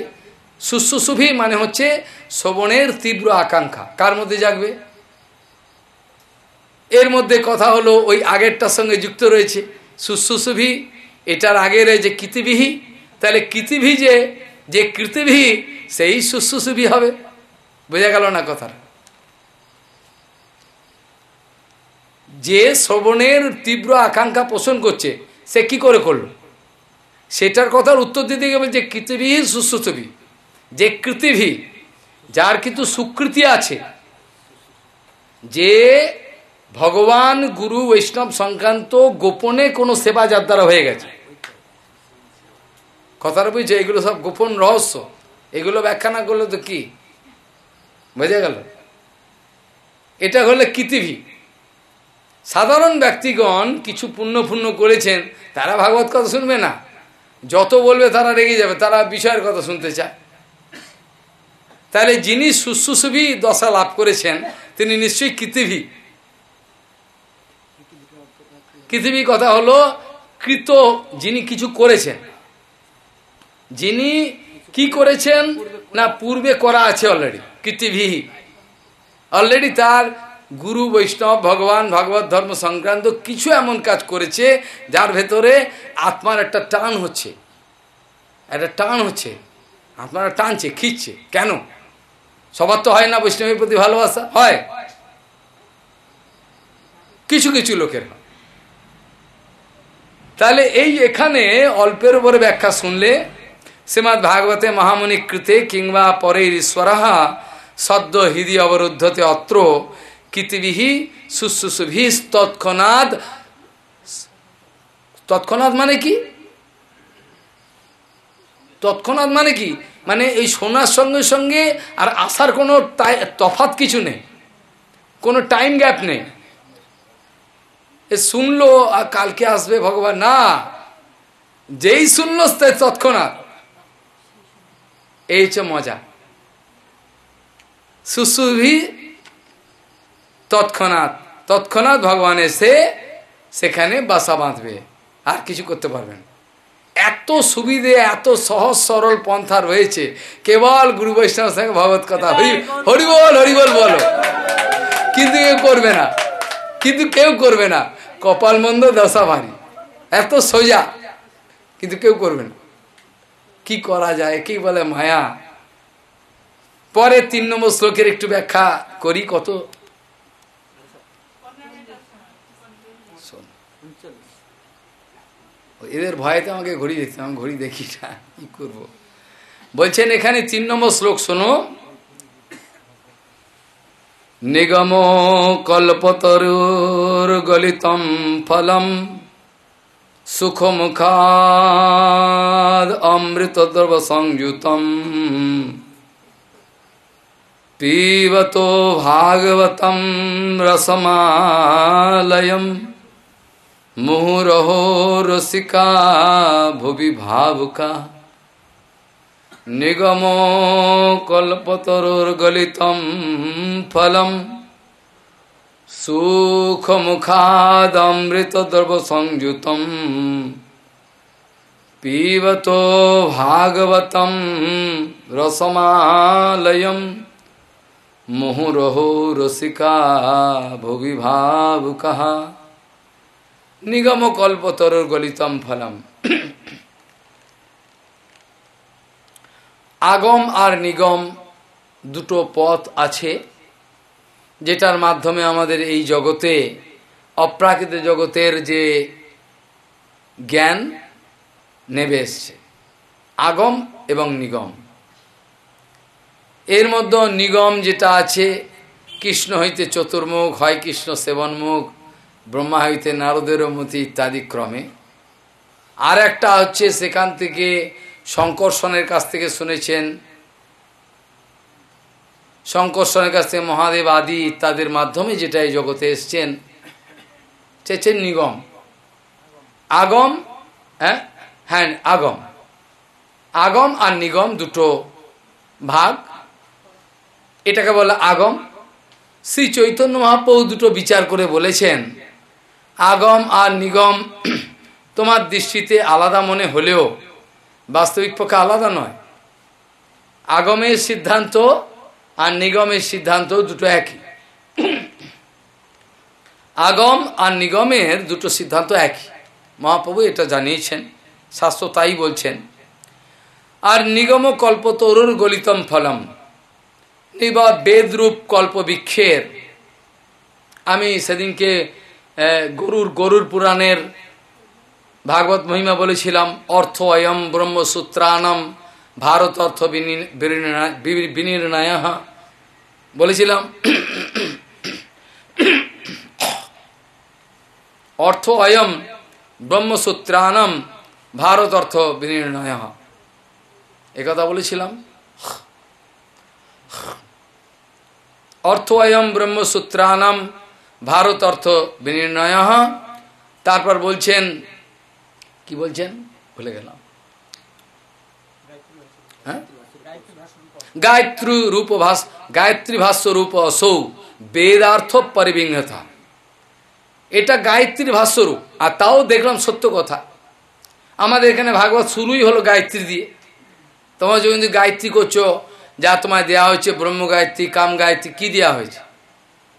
সুসুসুভি মানে হচ্ছে শ্রবণের তীব্র আকাঙ্ক্ষা। কার মধ্যে জাগবে? এর মধ্যে কথা হলো ওই আগেরটার সঙ্গে যুক্ত রয়েছে। সুসুসুভি এটার আগে রয়েছে কৃতিবিহি তাহলে কৃতিভি যে যে কৃতিভি সেই সুসুসুভি হবে। বোঝা গেল না কথা যে শ্রবণের তীব্র আকাঙ্ক্ষা পোষণ করছে, সে কি করে করল? সেটার কথার উত্তর দিতে গেলে যে কৃতিভি সুশ্রুতভি। যে কৃতিভি, যার কিন্তু সুকৃতি আছে, যে ভগবান, গুরু, বৈষ্ণব সংক্রান্ত গোপনে কোনো সেবা যার দ্বারা হয়ে গেছে। কথাটা বুঝছে? এগুলো সব গোপন রহস্য। এগুলো ব্যাখ্যা না করলে তো কি? বোঝা গেল? এটা হলে কৃতিভি সাধারণ ব্যক্তিগণ কিছু পুণ্য পুণ্য করেছেন, তারা ভাগবত কথা শুনবে না। যত বলবে তারা রেগে যাবে, তারা বিষয়ের কথা শুনতে চায়। তাহলে যিনি শুশ্রূষভি দশা লাভ করেছেন, তিনি নিশ্চয়ই কৃতিভি পৃথিবী কথা হলো, কৃত যিনি কিছু করেছেন। যিনি কি করেছেন? না, পূর্বে করা আছে অলরেডি কৃতিভি। অলরেডি তার গুরু, বৈষ্ণব, ভগবান, ভাগবত, ধর্ম সংক্রান্ত কিছু এমন কাজ করেছে, যার ভেতরে আত্মার একটা টান হচ্ছে। একটা টান হচ্ছে। আত্মারা টানছে, খিচ্ছে। কেন? সবার তো হয় না বৈষ্ণবের প্রতি ভালোবাসা? হয়। কিছু কিছু লোকের তাহলে এই এখানে অল্পের উপরে ব্যাখ্যা শুনলে শ্রীমৎ ভাগবতে মহামণি কৃতে কিংবা পরের ঈশ্বরাহা সদ্য হৃদি অবরুদ্ধতে অত্র কৃতিবিহি শুশ্রূষুভি তৎক্ষণাৎ তৎক্ষণাৎ মানে কি? তৎক্ষণাৎ মানে কি? মানে এই শোনার সঙ্গে সঙ্গে আর আসার কোনো তফাত কিছু নেই, কোনো টাইম গ্যাপ নেই। এ শুনলো আর কালকে আসবে ভগবান, না, যেই শুনলো তৎক্ষণাৎ এই হচ্ছে মজা। সুসুভি তৎক্ষণাৎ তৎক্ষণাৎ ভগবান এসে সেখানে বাসা বাঁধবে আর কিছু করতে পারবেন এত সুবিধে এত সহজ সরল পন্থা রয়েছে কেবল গুরু বৈষ্ণব সঙ্গে ভগবত কথা হরি হরিবল হরিবল বলো। কিন্তু কেউ করবে না। কিন্তু কেউ করবে না। কপাল মন্দ দশা ভারী। এত সোজা। কিন্তু কেউ করবে না। কি করা যায়? কি বলে মায়া? পরে তিন নম্বর শ্লোকের একটু ব্যাখ্যা করি, কত? এদের ভয়েতে আমাকে ঘড়ি দেখতে আমি ঘড়ি দেখি না, কি করব? বলছেন এখানে তিন নম্বর শ্লোক, শোনো। নিগম কল্পতরুর গলিতম ফলম सुख सुखमुखाद अमृतद्रव संयुतम पीबतो भागवत रसमालयम। मुहुरहो रसिका भुवि भावुका। निगमो कल्पतरोर्गलितम फलम। सुखमुखादमृतद्रवसंयुतं पीबतो भागवतं रसमालयम् मुहुरहो रसिका भुवि भावुकः নিগম কল্পতরুর গলিতম ফলম আগম আর নিগম দুটো পথ আছে যেটার মাধ্যমে আমাদের এই জগতে, অপ্রাকৃত জগতের যে জ্ঞান নেবে এসছে। আগম এবং নিগম। এর মধ্যে নিগম যেটা আছে, কৃষ্ণ হইতে চতুর্মুখ, হয় কৃষ্ণ সেবনমুখ, ব্রহ্মা হইতে নারদের মতি ইত্যাদি ক্রমে। আর একটা হচ্ছে সেখান থেকে শঙ্কর্ষণের কাছ থেকে শুনেছেন শঙ্কর্ষণের কাছ থেকে মহাদেব আদি ইত্যাদির মাধ্যমে যেটা এই জগতে এসছেন চেয়েছেন নিগম। আগম হ্যাঁ? হ্যাঁ আগম। আগম আর নিগম দুটো ভাগ। এটাকে বলে আগম। শ্রী চৈতন্য মহাপ্রভু দুটো বিচার করে বলেছেন, আগম আর নিগম (clears throat) তোমার দৃষ্টিতে আলাদা মনে হলেও বাস্তবিক পক্ষে আলাদা নয়। আগমের সিদ্ধান্ত আর নিগমের সিদ্ধান্ত দুটো একই। আগম আর নিগমের দুটো সিদ্ধান্ত একই। মহাপ্রভু এটা জানিয়েছেন, শাস্ত্র তাই বলছেন। আর নিগম কল্প তরুর গলিতম ফলম, নিবা বেদরূপ কল্প বৃক্ষের। আমি সেদিনকে গরুর গরুর পুরাণের ভাগবত মহিমা বলেছিলাম, অর্থ অয়ম ব্রহ্মসূত্রানম ভারত অর্থ বিনির্ণয় বলেছিলাম, অর্থ অয়ম ব্রহ্মসূত্রানম ভারত অর্থ বিনির্ণয় একথা বলেছিলাম। অর্থ অয়ম ব্রহ্মসূত্রানম ভারত অর্থ বিনির্ণয় তারপর বলছেন, কি বলছেন? ভুলে গেলাম। হ্যাঁ? গায়ত্রী রূপ ভাস গায়ত্রী ভাষ্য রূপ অসৌ, বেদার্থ পরিবিংহতা। এটা গায়ত্রীর ভাষ্যরূপ আর তাও দেখলাম সত্য কথা। আমাদের এখানে ভাগবত শুরুই হলো গায়ত্রী দিয়ে। তোমার যখন গায়ত্রী করছ, যা তোমায় দেওয়া হয়েছে, ব্রহ্ম গায়ত্রী, কাম গায়ত্রী, কি দেওয়া হয়েছে?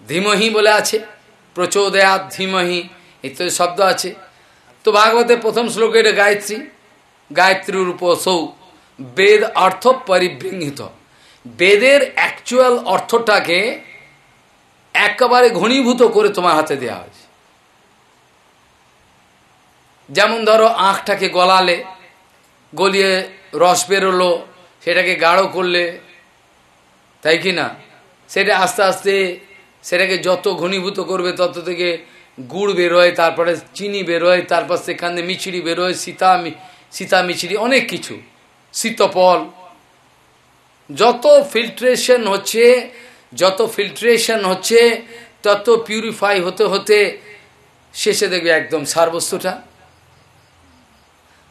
ধীমহি বলে আছে প্রচোদয়াত ধীমহি, ইত্যাদি শব্দ আছে। তো ভাগবতের প্রথম শ্লোকে এটা গায়ত্রী গায়ত্রীর রূপ সৌ বেদ অর্থ পরিবৃঙ্গিত বেদের অ্যাকচুয়াল অর্থটাকে একেবারে ঘনীভূত করে তোমার হাতে দেওয়া হয়েছে। যেমন ধরো আঁখটাকে গলালে, গলিয়ে রস বেরোলো, সেটাকে গাঢ় করলে, তাই কি না? সেটা আস্তে আস্তে সেটাকে যত ঘনীভূত করবে, তত থেকে গুড় বেরোয়, তারপরে চিনি বেরোয়, তারপর সেখানে মিছিড়ি বেরোয়, সীতা সীতা মিছিড়ি অনেক কিছু। শীতপল যত ফিল্ট্রেশন হচ্ছে, যত ফিল্ট্রেশন হচ্ছে, তত পিউরিফাই হতে হতে শেষে দেখবে একদম সারবস্তুটা।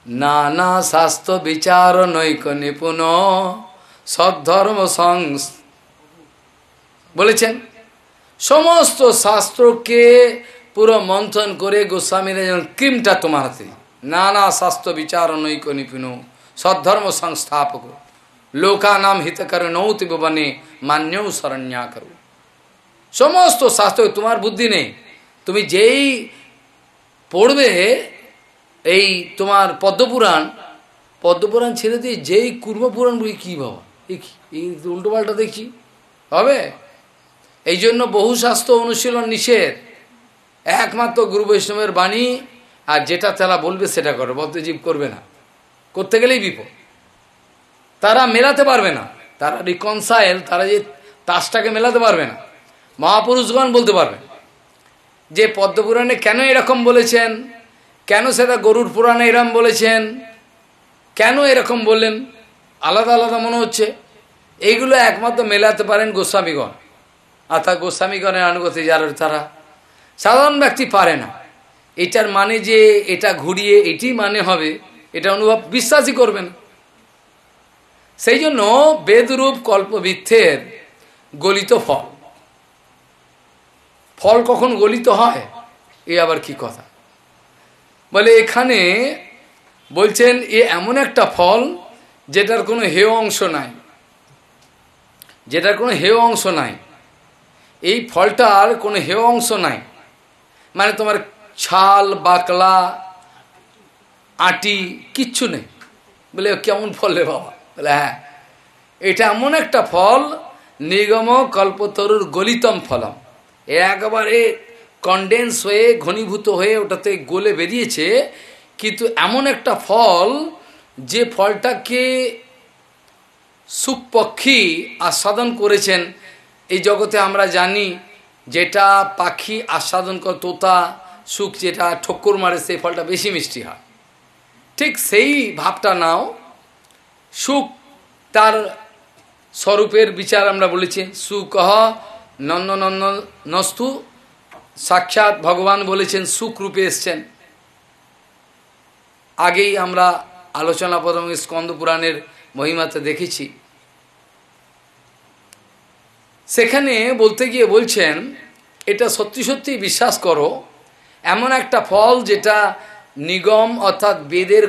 নানা স্বাস্থ্য বিচার নৈক নিপুণ সদ্ধর্ম সংস। বলেছেন? সমস্ত শাস্ত্রকে পুরো মন্থন করে গোস্বামীরা যেমন ক্রিমটা তোমার হাতে। নানা শাস্ত্র বিচার নৈক নিপুণ। সদ্ধর্ম সংস্থাপক। লোকা নাম হিতকর নৌতিব বনে মান্যও শরণ্যা করো। সমস্ত শাস্ত্র তোমার বুদ্ধি নেই। তুমি যেই পড়বে, এই তোমার পদ্মপুরাণ পদ্মপুরাণ ছেড়ে দিয়ে যেই কুর্মপুরাণ বলি কী বাবা? এই উল্টো পাল্টা দেখছি হবে? এই জন্য বহু শাস্ত্র অনুশীলন নিষেধ। একমাত্র গুরু বৈষ্ণবের বাণী, আর যেটা তারা বলবে সেটা করবে বদ্ধজীব করবে না। করতে গেলেই বিপদ। তারা মেলাতে পারবে না। তারা রিকনসাইল তারা যে তাসটাকে মেলাতে পারবে না। মহাপুরুষগণ বলতে পারবে, যে পদ্মপুরাণে কেন এরকম বলেছেন? কেন সেটা গরুর পুরাণে এরম বলেছেন? কেন এরকম বললেন? আলাদা আলাদা মনে হচ্ছে। এইগুলো একমাত্র মেলাতে পারেন গোস্বামীগণ। অর্থাৎ গোস্বামীগণের আনুগতি যারা তারা। সাধারণ ব্যক্তি পারে না। এটার মানে যে এটা ঘুরিয়ে, এটি মানে হবে এটা অনুভব, বিশ্বাসই করবে না। সেই জন্য বেদরূপ কল্পবৃত্তের গলিত ফল। ফল কখন গলিত হয়? এ আবার কি কথা? বলে এখানে বলছেন, এ এমন একটা ফল যেটার কোনো হেয় অংশ নাই। যেটার কোনো হেয় অংশ নাই। এই ফলটার কোনো হেয় অংশ নাই। মানে তোমার ছাল, বাকলা আটি কিচ্ছু নেই। বলে, কেমন ফল রে বাবা? বলে হ্যাঁ এটা এমন একটা ফল, নিগম কল্পতরুর গলিতম ফলম। একবারে কন্ডেন্স হয়ে, ঘনীভূত হয়ে ওটাতে গলে বেরিয়েছে। কিন্তু এমন একটা ফল, যে ফলটাকে সুপক্ষী আস্বাদন করেছেন। এই জগতে আমরা জানি, যেটা পাখি আস্বাদন করে, তোতা সুখ যেটা ঠক্কর মারে, সেই ফলটা বেশি মিষ্টি হয়। ঠিক সেই ভাবটা নাও। সুখ তার স্বরূপের বিচার আমরা বলেছি। সুকহ নন্দ নন্দ নস্তু সাক্ষাৎ ভগবান বলেছেন সুখ রূপে এসছেন। আগেই আমরা আলোচনা প্রথম স্কন্দ পুরাণের মহিমাতে দেখেছি। সেখানে বলতে গিয়ে বলছেন, এটা সত্যি সত্যি বিশ্বাস করো, এমন একটা ফল যেটা নিগম অর্থাৎ বেদের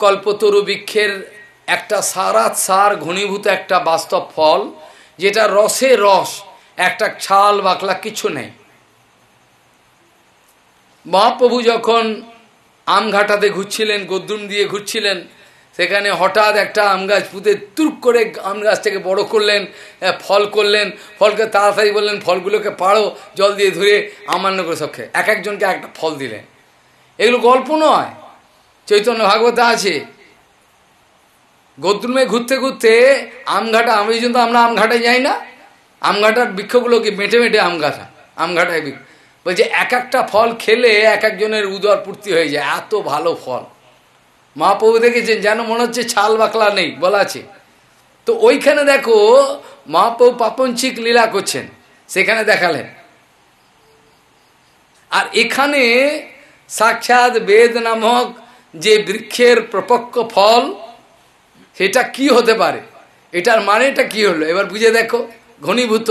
কল্পতরু বৃক্ষের একটা সারাত সার ঘনীভূত একটা বাস্তব ফল, যেটা রসে রস, একটা ছাল বাকলা কিছু নেই। মহাপ্রভু যখন আমঘাটাতে ঘুরছিলেন, গদ্দুম দিয়ে ঘুরছিলেন, সেখানে হঠাৎ একটা আম গাছ পুঁতে তুর্ক করে আম গাছ থেকে বড় করলেন ফল করলেন, ফলকে তাড়াতাড়ি বললেন, ফলগুলোকে পাড়ো, জল দিয়ে ধরে আমান্য করে সব এক একজনকে একটা ফল দিলেন। এগুলো গল্প নয়। চৈতন্য ভাগবত আছে। গদ্রুমে ঘুরতে ঘুরতে আমঘাটা আমি জন্য আমরা আমঘাটায় যাই না। আমঘাটার বৃক্ষগুলোকে মেটে মেটে আমঘাটা আমঘাটায় বৃক্ষ বলছে এক একটা ফল খেলে এক একজনের উদর পূর্তি হয়ে যায়, এত ভালো ফল। মহাপ্রভু দেখেছেন, যেন মনে হচ্ছে ছাল বাকলা নেই, বলা আছে। তো ওইখানে দেখো, মহাপ্রভু পাপঞ্চিক লীলা করছেন, সেখানে দেখালেন। আর এখানে সাক্ষাৎ বেদ নামক যে বৃক্ষের প্রপক্ষ ফল, সেটা কি হতে পারে? এটার মানেটা কি হলো? এবার বুঝে দেখো, ঘনীভূত।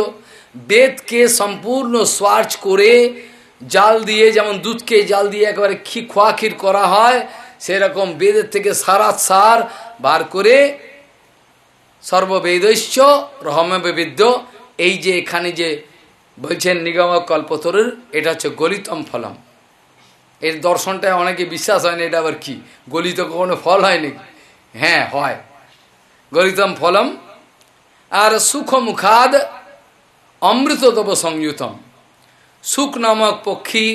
বেদকে সম্পূর্ণ সোয়ার্চ করে জাল দিয়ে, যেমন দুধকে জাল দিয়ে একেবারে খি খোয়া ক্ষীর করা হয়, সেরকম বেদের থেকে সারা সার বার করে সর্ববেদৈশ্য রহমবিদ্য এই যে এখানে যে বলছেন নিগম কল্পতরুর, এটা হচ্ছে গলিতম ফলম। এর দর্শনটায় অনেকে বিশ্বাস হয় না এটা আবার কি? গলিত কোনো ফল হয় নাকি হ্যাঁ হয়। গলিতম ফলম আর সুখ মুখাদ অমৃততব সংযুতম। সুখ নামক পক্ষী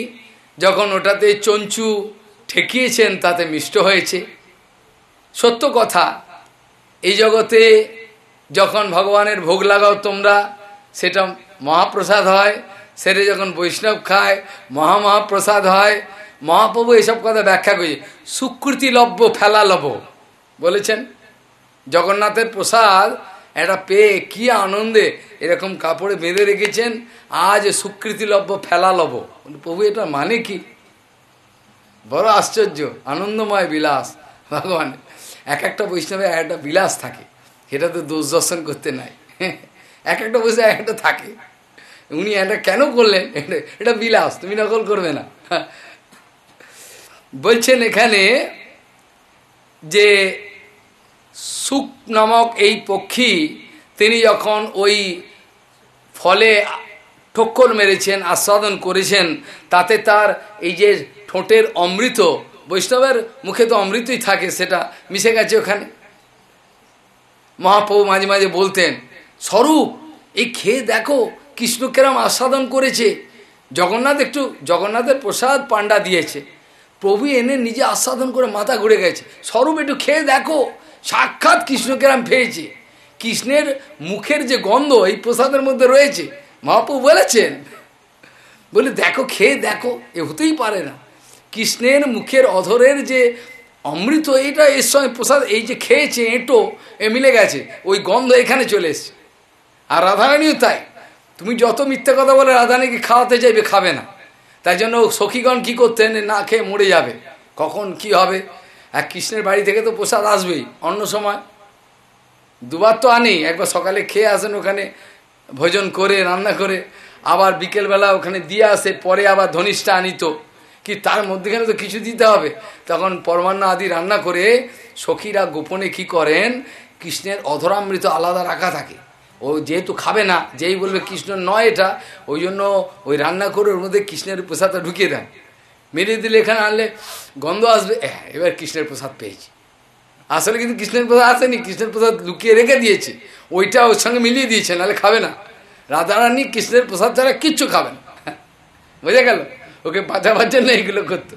যখন ওটাতে চঞ্চু ঠেকিয়েছেন, তাতে মিষ্ট হয়েছে। সত্য কথা, এই জগতে যখন ভগবানের ভোগ লাগাও তোমরা, সেটা মহাপ্রসাদ হয়। সেটা যখন বৈষ্ণব খায়, মহামহাপ্রসাদ হয়। মহাপ্রভু এসব কথা ব্যাখ্যা করেছে সুকৃতি লব্য, ফেলা লব বলেছেন, জগন্নাথের প্রসাদ এটা পেয়ে কি আনন্দে এরকম কাপড়ে বেঁধে রেখেছেন, আজ সুকৃতি লব্য, ফেলা লব প্রভু, এটা মানে কি? বড় আশ্চর্য, আনন্দময় বিলাস, ভগবান। এক একটা বৈষ্ণবে এক একটা বিলাস থাকে, সেটা তো দোষ দর্শন করতে নাই। এক একটা বৈষ্ণব এক একটা থাকে। উনি এটা কেন করলেন? এটা বিলাস, তুমি নকল করবে না। বলছেন এখানে যে সুখ নামক এই পক্ষী তিনি যখন ওই ফলে ঠক্কর মেরেছেন, আস্বাদন করেছেন, তাতে তার এই যে ঠোঁটের অমৃত, বৈষ্ণবের মুখে তো অমৃতই থাকে, সেটা মিশে গেছে ওখানে। মহাপ্রভু মাঝে মাঝে বলতেন, স্বরূপ, এই খেয়ে দেখো, কৃষ্ণ কেরাম আস্বাদন করেছে। জগন্নাথ একটু, জগন্নাথের প্রসাদ পাণ্ডা দিয়েছে। প্রভু এনে নিজে আস্বাদন করে মাথা ঘুরে গেছে। স্বরূপ, একটু খেয়ে দেখো। সাক্ষাৎ কৃষ্ণকেরাম পেয়েছে। কৃষ্ণের মুখের যে গন্ধ এই প্রসাদের মধ্যে রয়েছে, মহাপ্রভু বলেছেন, বলে, দেখো, খেয়ে দেখো, এ হতেই পারে না। কৃষ্ণের মুখের অধরের যে অমৃত এইটা এর সঙ্গে প্রসাদ, এই যে খেয়েছে, এঁটো, এ মিলে গেছে। ওই গন্ধ এখানে চলে এসছে। আর রাধারানীও তাই। তুমি যত মিথ্যে কথা বলে রাধারানীকে খাওয়াতে চাইবে, খাবে না। তাই জন্য সখীগণ কী করতেন? না খেয়ে মরে যাবে। কখন কি হবে? এক কৃষ্ণের বাড়ি থেকে তো প্রসাদ আসবেই, অন্য সময়। দুবার তো আনি একবার সকালে খেয়ে আসেন ওখানে, ভোজন করে, রান্না করে, আবার বিকেলবেলা ওখানে দিয়ে আসে, পরে আবার ধনিষ্ঠা আনিত। কি তার মধ্যেখানে তো কিছু দিতে হবে? তখন পরমান্ন আদি রান্না করে সখীরা গোপনে কি করেন? কৃষ্ণের অধরামৃত আলাদা রাখা থাকে। ও যেহেতু খাবে না, যেই বলবে কৃষ্ণ নয় এটা, ওই জন্য ওই রান্না করে ওর মধ্যে কৃষ্ণের প্রসাদটা ঢুকিয়ে দেন। মেরে দিলে এখানে আনলে গন্ধ আসবে এবার কৃষ্ণের প্রসাদ পেয়েছি। আসলে কিন্তু কৃষ্ণের প্রসাদ আসেনি, কৃষ্ণের প্রসাদ লুকিয়ে রেখে দিয়েছে। ওইটা ওর সঙ্গে মিলিয়ে দিয়েছে, নাহলে খাবে না। রাধারানী কৃষ্ণের প্রসাদ ছাড়া কিচ্ছু খাবে না। বোঝা গেল? ওকে বাঁচাবার জন্য এইগুলো করতো।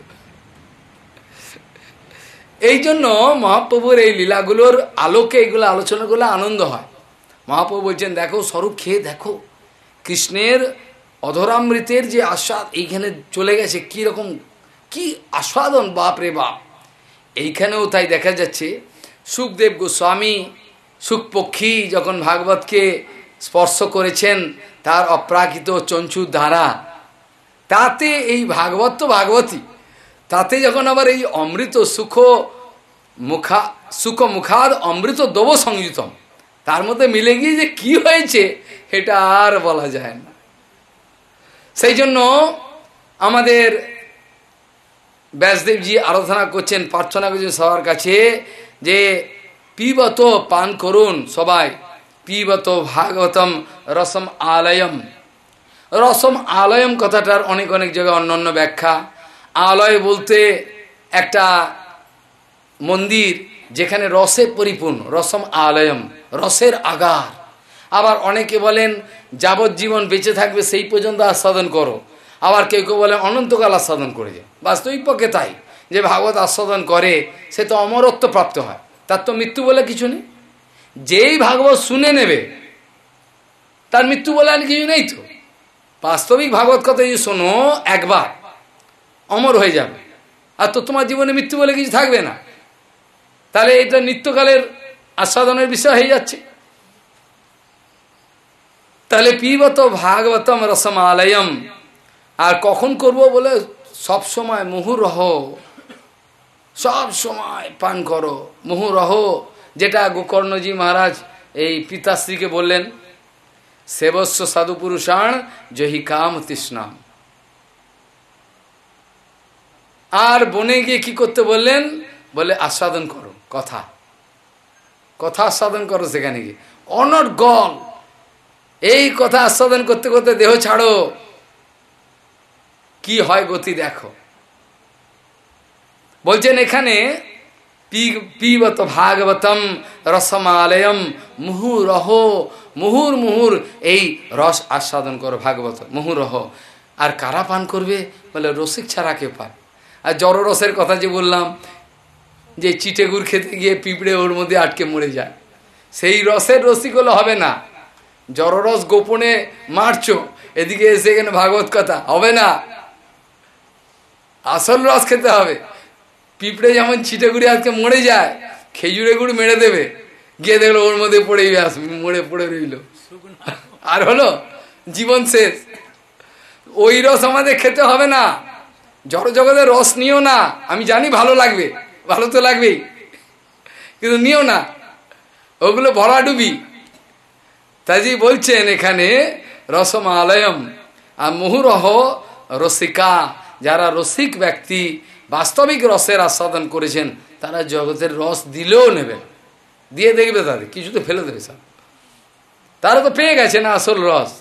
এই জন্য মহাপ্রভুর এই লীলাগুলোর আলোকে এইগুলো আলোচনা করলে আনন্দ হয়। মহাপ্রভু বলছেন, দেখো, স্বরূপ খেয়ে দেখো। কৃষ্ণের অধরামৃতের যে আস্বাদ এইখানে চলে গেছে, কি রকম, কি আস্বাদন, বাপ রে বাপ! এইখানেও তাই দেখা যাচ্ছে, সুখদেব গোস্বামী, সুখপক্ষী যখন ভাগবতকে স্পর্শ করেছেন, তার অপ্রাকৃত চঞ্চু দ্বারা। তাতে এই ভাগবত তো ভাগবতী তাতে যখন আবার এই অমৃত সুখ মুখা, সুখ মুখাদ অমৃত দব সংযুতম তার মধ্যে মিলে গিয়ে যে কি হয়েছে এটা আর বলা যায় না। সেই জন্য আমাদের ব্যাসদেবজি আরাধনা করছেন, প্রার্থনা করছেন সবার কাছে যে পিবত পান করুন সবাই। পিবত ভাগবতম রসম আলয়ম। রসম আলয়ম কথাটার অনেক অনেক জায়গায় অন্য অন্য ব্যাখ্যা। আলয় বলতে একটা মন্দির যেখানে রসে পরিপূর্ণ, রসম আলয়ম। রসের আগার। আবার অনেকে বলেন, যাবজ্জীবন বেঁচে থাকবে সেই পর্যন্ত আস্বাদন করো। আবার কেউ কেউ বলে অনন্তকাল আস্বাদন করে যায় বাস্তবিক পক্ষে তাই। যে ভাগবত আস্বাদন করে, সে তো অমরত্ব প্রাপ্ত হয়। তার তো মৃত্যু বলে কিছু নেই। যেই ভাগবত শুনে নেবে, তার মৃত্যু বলে আর কিছু নেই তো। বাস্তবিক ভাগবত কথা যদি শোনো, একবার, অমর হয়ে যাবে। আর তো তোমার জীবনে মৃত্যু বলে কিছু থাকবে না। তাহলে এটা নিত্যকালের আস্বাদনের বিষয় হয়ে যাচ্ছে। তাহলে পিবত ভাগবতম রসমালয়ম, আর কখন করব বলে সব সময় মুহুরহ সব সময় পান করো মুহুরহ যেটা গোকর্ণজি মহারাজ এই পিতাশ্রীকে বললেন সেবস্ব সাধু পুরুষাণ জহি কাম তৃষ্ণাম। আর বনে গিয়ে কি করতে বললেন? বলে আস্বাদন করো, কথা। কথা আস্বাদন করো সেখানে গিয়ে। অনর্গল এই কথা আস্বাদন করতে করতে দেহ ছাড়ো। কি হয় গতি দেখো। বলছেন এখানে পিবত ভাগবতম রসমালয়ম মুহুরহ। মুহুর মুহুর এই রস আস্বাদন করো ভাগবত, মুহুরহ। আর কারা পান করবে? বলে রসিক ছাড়া কে পান? আর জড় রসের কথা যে বললাম যে চিটে গুড় খেতে গিয়ে পিঁপড়ে ওর মধ্যে আটকে মরে যায়। সেই রসের রসিক হলে হবে না। জড়রস গোপনে মারছো। এদিকে এসে এখানে ভাগবত কথা, হবে না। আসল রস খেতে হবে। পিঁপড়ে যেমন ছিটে গুড়ি আজকে মরে যায় খেজুরে গুড় মেরে দেবে। গিয়ে দেখল ওর মধ্যে পড়েই আস, মরে পড়ে রইল। আর হলো, জীবন শেষ। ওই রস আমাদের খেতে হবে না। জড় জগতের রস নিও না। আমি জানি ভালো লাগবে। ভালো তো লাগবেই। কিন্তু নিও না। ওগুলো ভরা ডুবি তাই বলছেন এখানে, রসমালয়ম আর মুহুরহ রসিকা। যারা রসিক ব্যক্তি, বাস্তবিক রসের আস্বাদন করেছেন, তারা জগতের রস দিলেও নেবে দিয়ে দেখবে তাদের, কিছু তো ফেলে দেবে সব। তারা তো পেয়ে গেছে না আসল রস।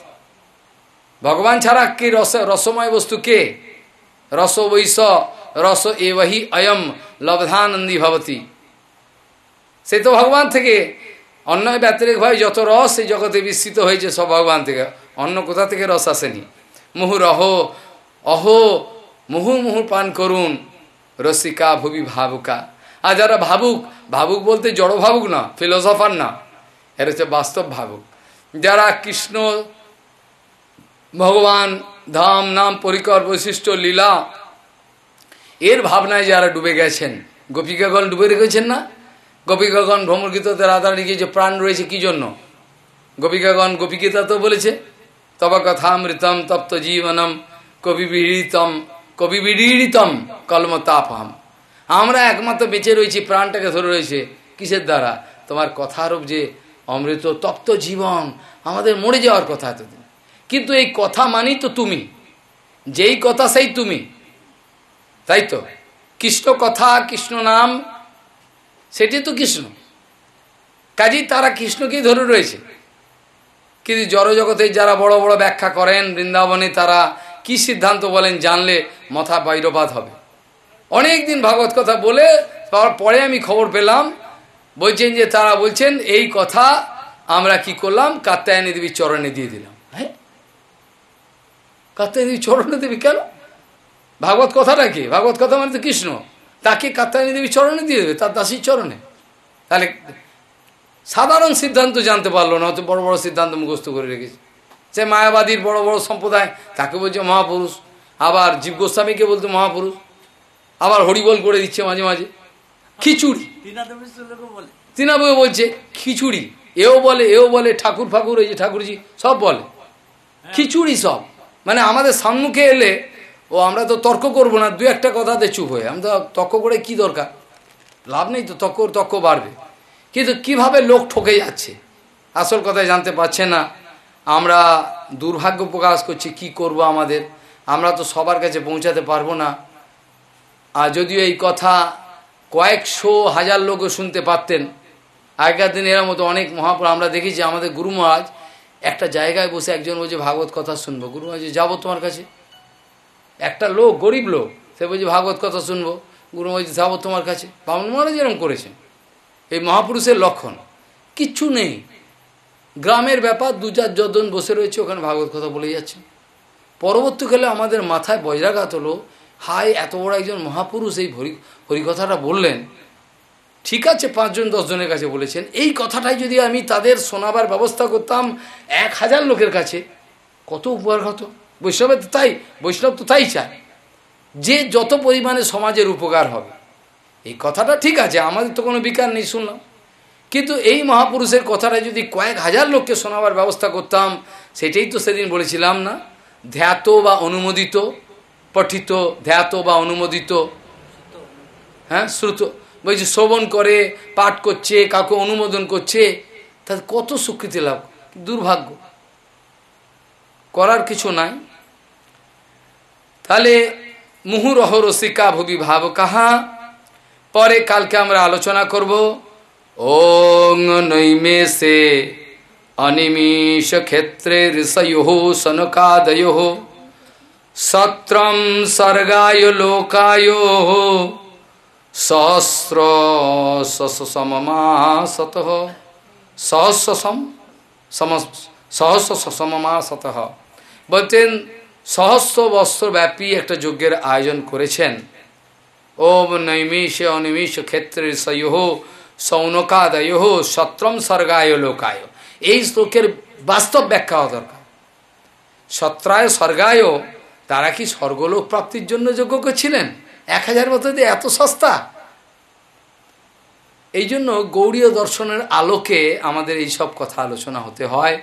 ভগবান ছাড়া কি রস, রসময় বস্তু কে? রস বৈশ রস এহি অয়ম লব্ধানন্দী ভবতী। সে তো ভগবান থেকে অন্য ব্যতিরিকভাবে যত রস এই জগতে বিস্তৃত হয়েছে, সব ভগবান থেকে। অন্য কোথা থেকে রস আসেনি? মুহুর অহ অহ, মুহু মুহু পান করুন, রসিকা ভুবি ভাবুকা। আর যারা ভাবুক ভাবুক বলতে জড় ভাবুক না, ফিলোসফার না, এর হচ্ছে বাস্তব ভাবুক। যারা কৃষ্ণ, ভগবান, ধাম, নাম পরিকর বৈশিষ্ট্য, লীলা এর ভাবনায় যারা ডুবে গেছেন গোপিকাগণ ডুবে রেখেছেন না? গোপিকাগণ ভ্রমরগীতাতে রাধারানীকে যে প্রাণ রয়েছে, কি জন্য? গোপিকাগণ গোপিগীতা তো বলেছে তব কথামৃতম তপ্ত জীবনম কবিবিড়িতম কবিবিড়িতম কলমতাপহম আমরা একমাত্র বেঁচে রয়েছি, প্রাণটাকে ধরে রয়েছে, কিসের দ্বারা? তোমার কথারূপ যে অমৃত তপ্ত জীবন, আমাদের মরে যাওয়ার কথা এতদিন। কিন্তু এই কথা মানি তো তুমি। যেই কথা সেই তুমি। তাই তো? কৃষ্ণ কথা, কৃষ্ণ নাম, সেটি তো কৃষ্ণ। কাজেই তারা কৃষ্ণকেই ধরে রয়েছে। কিন্তু জড়জগতে যারা বড় বড় ব্যাখ্যা করেন বৃন্দাবনে, তারা কি সিদ্ধান্ত বলেন জানলে মাথা বৈরবাদ হবে। অনেক দিন ভাগবত কথা বলে পরে আমি খবর পেলাম। বলছেন যে, তারা বলছেন, এই কথা আমরা কি করলাম? কাত্যায়নী দেবীর চরণে দিয়ে দিলাম। হ্যাঁ? কাত্যায়নী দেবীর চরণে দেবী কেন? ভাগবত কথাটা কি? ভাগবত কথা মানে তো কৃষ্ণ। তাকে কাত্যায়নী দেবীর চরণে দিয়ে দেবে, তার দাসীর চরণে। তাহলে সাধারণ সিদ্ধান্ত জানতে পারল না, অত বড় বড় সিদ্ধান্ত মুখস্থ করে রেখেছে। সে মায়াবাদীর বড় বড় সম্প্রদায়, তাকে বলছে মহাপুরুষ। আবার জীব গোস্বামীকে বলতো মহাপুরুষ। আবার হরিবল করে দিচ্ছে মাঝে মাঝে। খিচুড়ি। তিনাবু বলছে, খিচুড়ি। এও বলে এও বলে, ঠাকুর ফাকুর, এই যে ঠাকুরজি, সব বলে। খিচুড়ি সব। মানে আমাদের সম্মুখে এলে ও, আমরা তো তর্ক করব না, দু একটা কথাতে চুপ হয়ে। আমরা তর্ক করে কি দরকার? লাভ নেই তো, তর্ক তর্ক বাড়বে। কিন্তু কীভাবে লোক ঠকে যাচ্ছে? আসল কথায় জানতে পারছে না। আমরা দুর্ভাগ্য প্রকাশ করছি, কি করব আমাদের? আমরা তো সবার কাছে পৌঁছাতে পারব না। আর যদিও এই কথা কয়েকশো হাজার লোকও শুনতে পারতেন, আগেকার দিন এর মতো অনেক মহাপুর আমরা দেখেছি আমাদের গুরু মহারাজ একটা জায়গায় বসে একজন বলছে, ভাগবত কথা শুনব। গুরু মহারাজ যাব তোমার কাছে। একটা লোক, গরিব লোক, সে বলছে, ভাগবত কথা শুনব। গুরু মহারাজ যাব তোমার কাছে। বামন মহারাজ এরকম করেছেন। এই মহাপুরুষের লক্ষণ। কিচ্ছু নেই। গ্রামের ব্যাপার, দু চার যজন বসে রয়েছে, ওখানে ভাগবত কথা বলে যাচ্ছে। পরবর্তীকালে আমাদের মাথায় বজ্রাঘাত হলো হাই এত বড় একজন মহাপুরুষ এই হরি, হরিকথাটা বললেন। ঠিক আছে, পাঁচজন, দশজনের কাছে বলেছেন। এই কথাটাই যদি আমি তাদের শোনাবার ব্যবস্থা করতাম, এক হাজার লোকের কাছে, কত উপকার হতো? বৈষ্ণবের তো তাই, বৈষ্ণব তো তাই চায়। যে যত পরিমাণে সমাজের উপকার হবে। এই কথাটা ঠিক আছে, আমাদের তো কোনো বিকার নেই, শুনলাম। কিন্তু এই মহাপুরুষের কথাটা যদি কয়েক হাজার লোককে শোনাবার ব্যবস্থা করতাম, সেটাই তো সেদিন বলেছিলাম না। ধ্যাত বা অনুমোদিত, পঠিত, ধ্যাত বা অনুমোদিত হ্যাঁ শ্রুত। বলছি, শ্রবণ করে, পাঠ করছে, কাউকে অনুমোদন করছে তাদের কত স্বীকৃতি লাভ, দুর্ভাগ্য। করার কিছু নাই। তাহলে মুহুরহ রসিকা ভুবি ভাব কাহা পরে কালকে আমরা আলোচনা করব ওং নৈমেষে অনিমিষ ক্ষেত্রে ঋষয় সনকাদয় সত্রম স্বর্গায় লোকায় সহস্র সমমাসত সহস্র সম সহস্র সমমাসত বলতেন সহস্র বস্ত্রব্যাপী একটা যজ্ঞের আয়োজন করেছেন। ওম নৈমিষ অনিমিষ ক্ষেত্রে সয়োহ সৌনকাদয় সত্রম স্বর্গায় লোকায়। এই শ্লোকের বাস্তব ব্যাখ্যা হওয়া দরকার। সত্রায় স্বর্গায়, তারা কি স্বর্গলোক প্রাপ্তির জন্য যোগ্য করছিলেন এক হাজার বছর দিয়ে এত সস্তা? এই জন্য গৌড়ীয় দর্শনের আলোকে আমাদের এই সব কথা আলোচনা হতে হয়।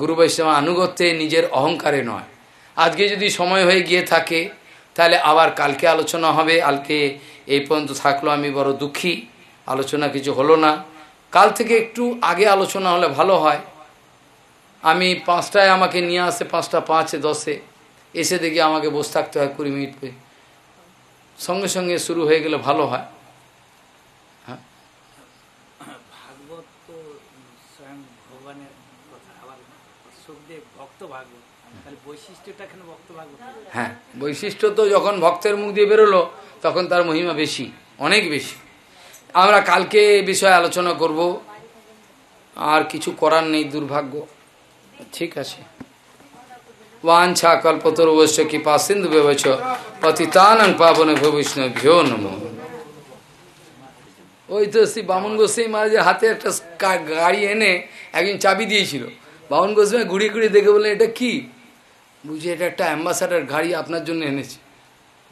গুরু বৈষ্ণব আনুগত্যে নিজের অহংকারে নয়। আজকে যদি সময় হয়ে গিয়ে থাকে, তাহলে আবার কালকে আলোচনা হবে। কালকে এই পর্যন্ত থাকল, আমি বড় দুঃখী। আলোচনা কিছু হলো না। কাল থেকে একটু আগে আলোচনা হলে ভালো হয়। আমি পাঁচটায় আমাকে নিয়ে আসে, পাঁচটা পাঁচে, দশে। এসে দেখি আমাকে বসে থাকতে হয় কুড়ি মিনিট পরে সঙ্গে সঙ্গে শুরু হয়ে গেলে ভালো হয়। হ্যাঁ। ভগবানের কথা। আবার সুখদেব ভক্ত ভাগবত। হ্যাঁ বৈশিষ্ট্য তো যখন ভক্তের মুখ দিয়ে বেরোলো তখন তার মহিমা বেশি অনেক বেশি আমরা কালকে এ বিষয়ে আলোচনা করব আর কিছু করার নেই দুর্ভাগ্য ঠিক আছে वाछा कल्पतरुवश्च कृपा सिंधु व्यवच पतितानং পাবন বৈষ্ণভ্যো নমো ওই তো শ্রী বামন গোস্বাই মহারাজের হাতে একটা কা- গাড়ি এনে একজন চাবি দিয়েছিল বামন গোস্বামী ঘুরিয়ে ঘুরিয়ে দেখে বললেন এটা কি বুঝি এটা একটা অ্যাম্বাসাডার গাড়ি আপনার জন্য এনেছি।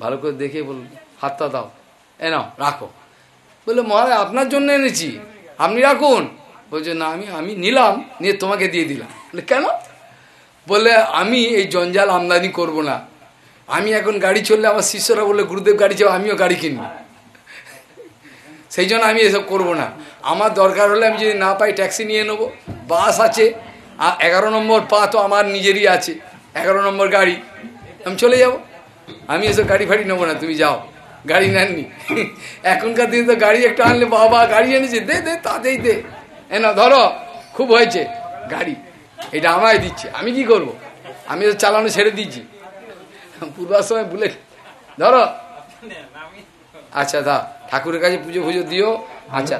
ভালো করে দেখে বলুন। হাতটা দাও। এ নাও, রাখো। বললে, মহারাজ, আপনার জন্য এনেছি। আপনি রাখুন। বলছে, না, আমি আমি নিলাম, নিয়ে তোমাকে দিয়ে দিলাম। বলে, কেন? বলে, আমি এই জঞ্জাল আমদানি করব না। আমি এখন গাড়ি চললে আমার শিষ্যরা বললে, গুরুদেব, গাড়ি চাও আমিও গাড়ি কিনবো। সেই জন্য আমি এসব করব না। আমার দরকার হলে আমি যদি না পাই, ট্যাক্সি নিয়ে নেব। বাস আছে। এগারো নম্বর পা তো আমার নিজেরই আছে। এগারো নম্বর গাড়ি। আমি চলে যাব। আমি এসব গাড়ি ফাড়ি নেব না, তুমি যাও। গাড়ি নেননি। এখনকার দিনে তো গাড়ি একটা আনলে বাবা গাড়ি এনেছে, দে দে তাতেই দে এ না ধরো, খুব হয়েছে। গাড়ি, এটা আমায় দিচ্ছে, আমি কি করব? আমি তো চালানো ছেড়ে দিয়েছি। সময় বুলেট ধরো। আচ্ছা দা ঠাকুরের কাছে পুজো ফুজো দিও। আচ্ছা।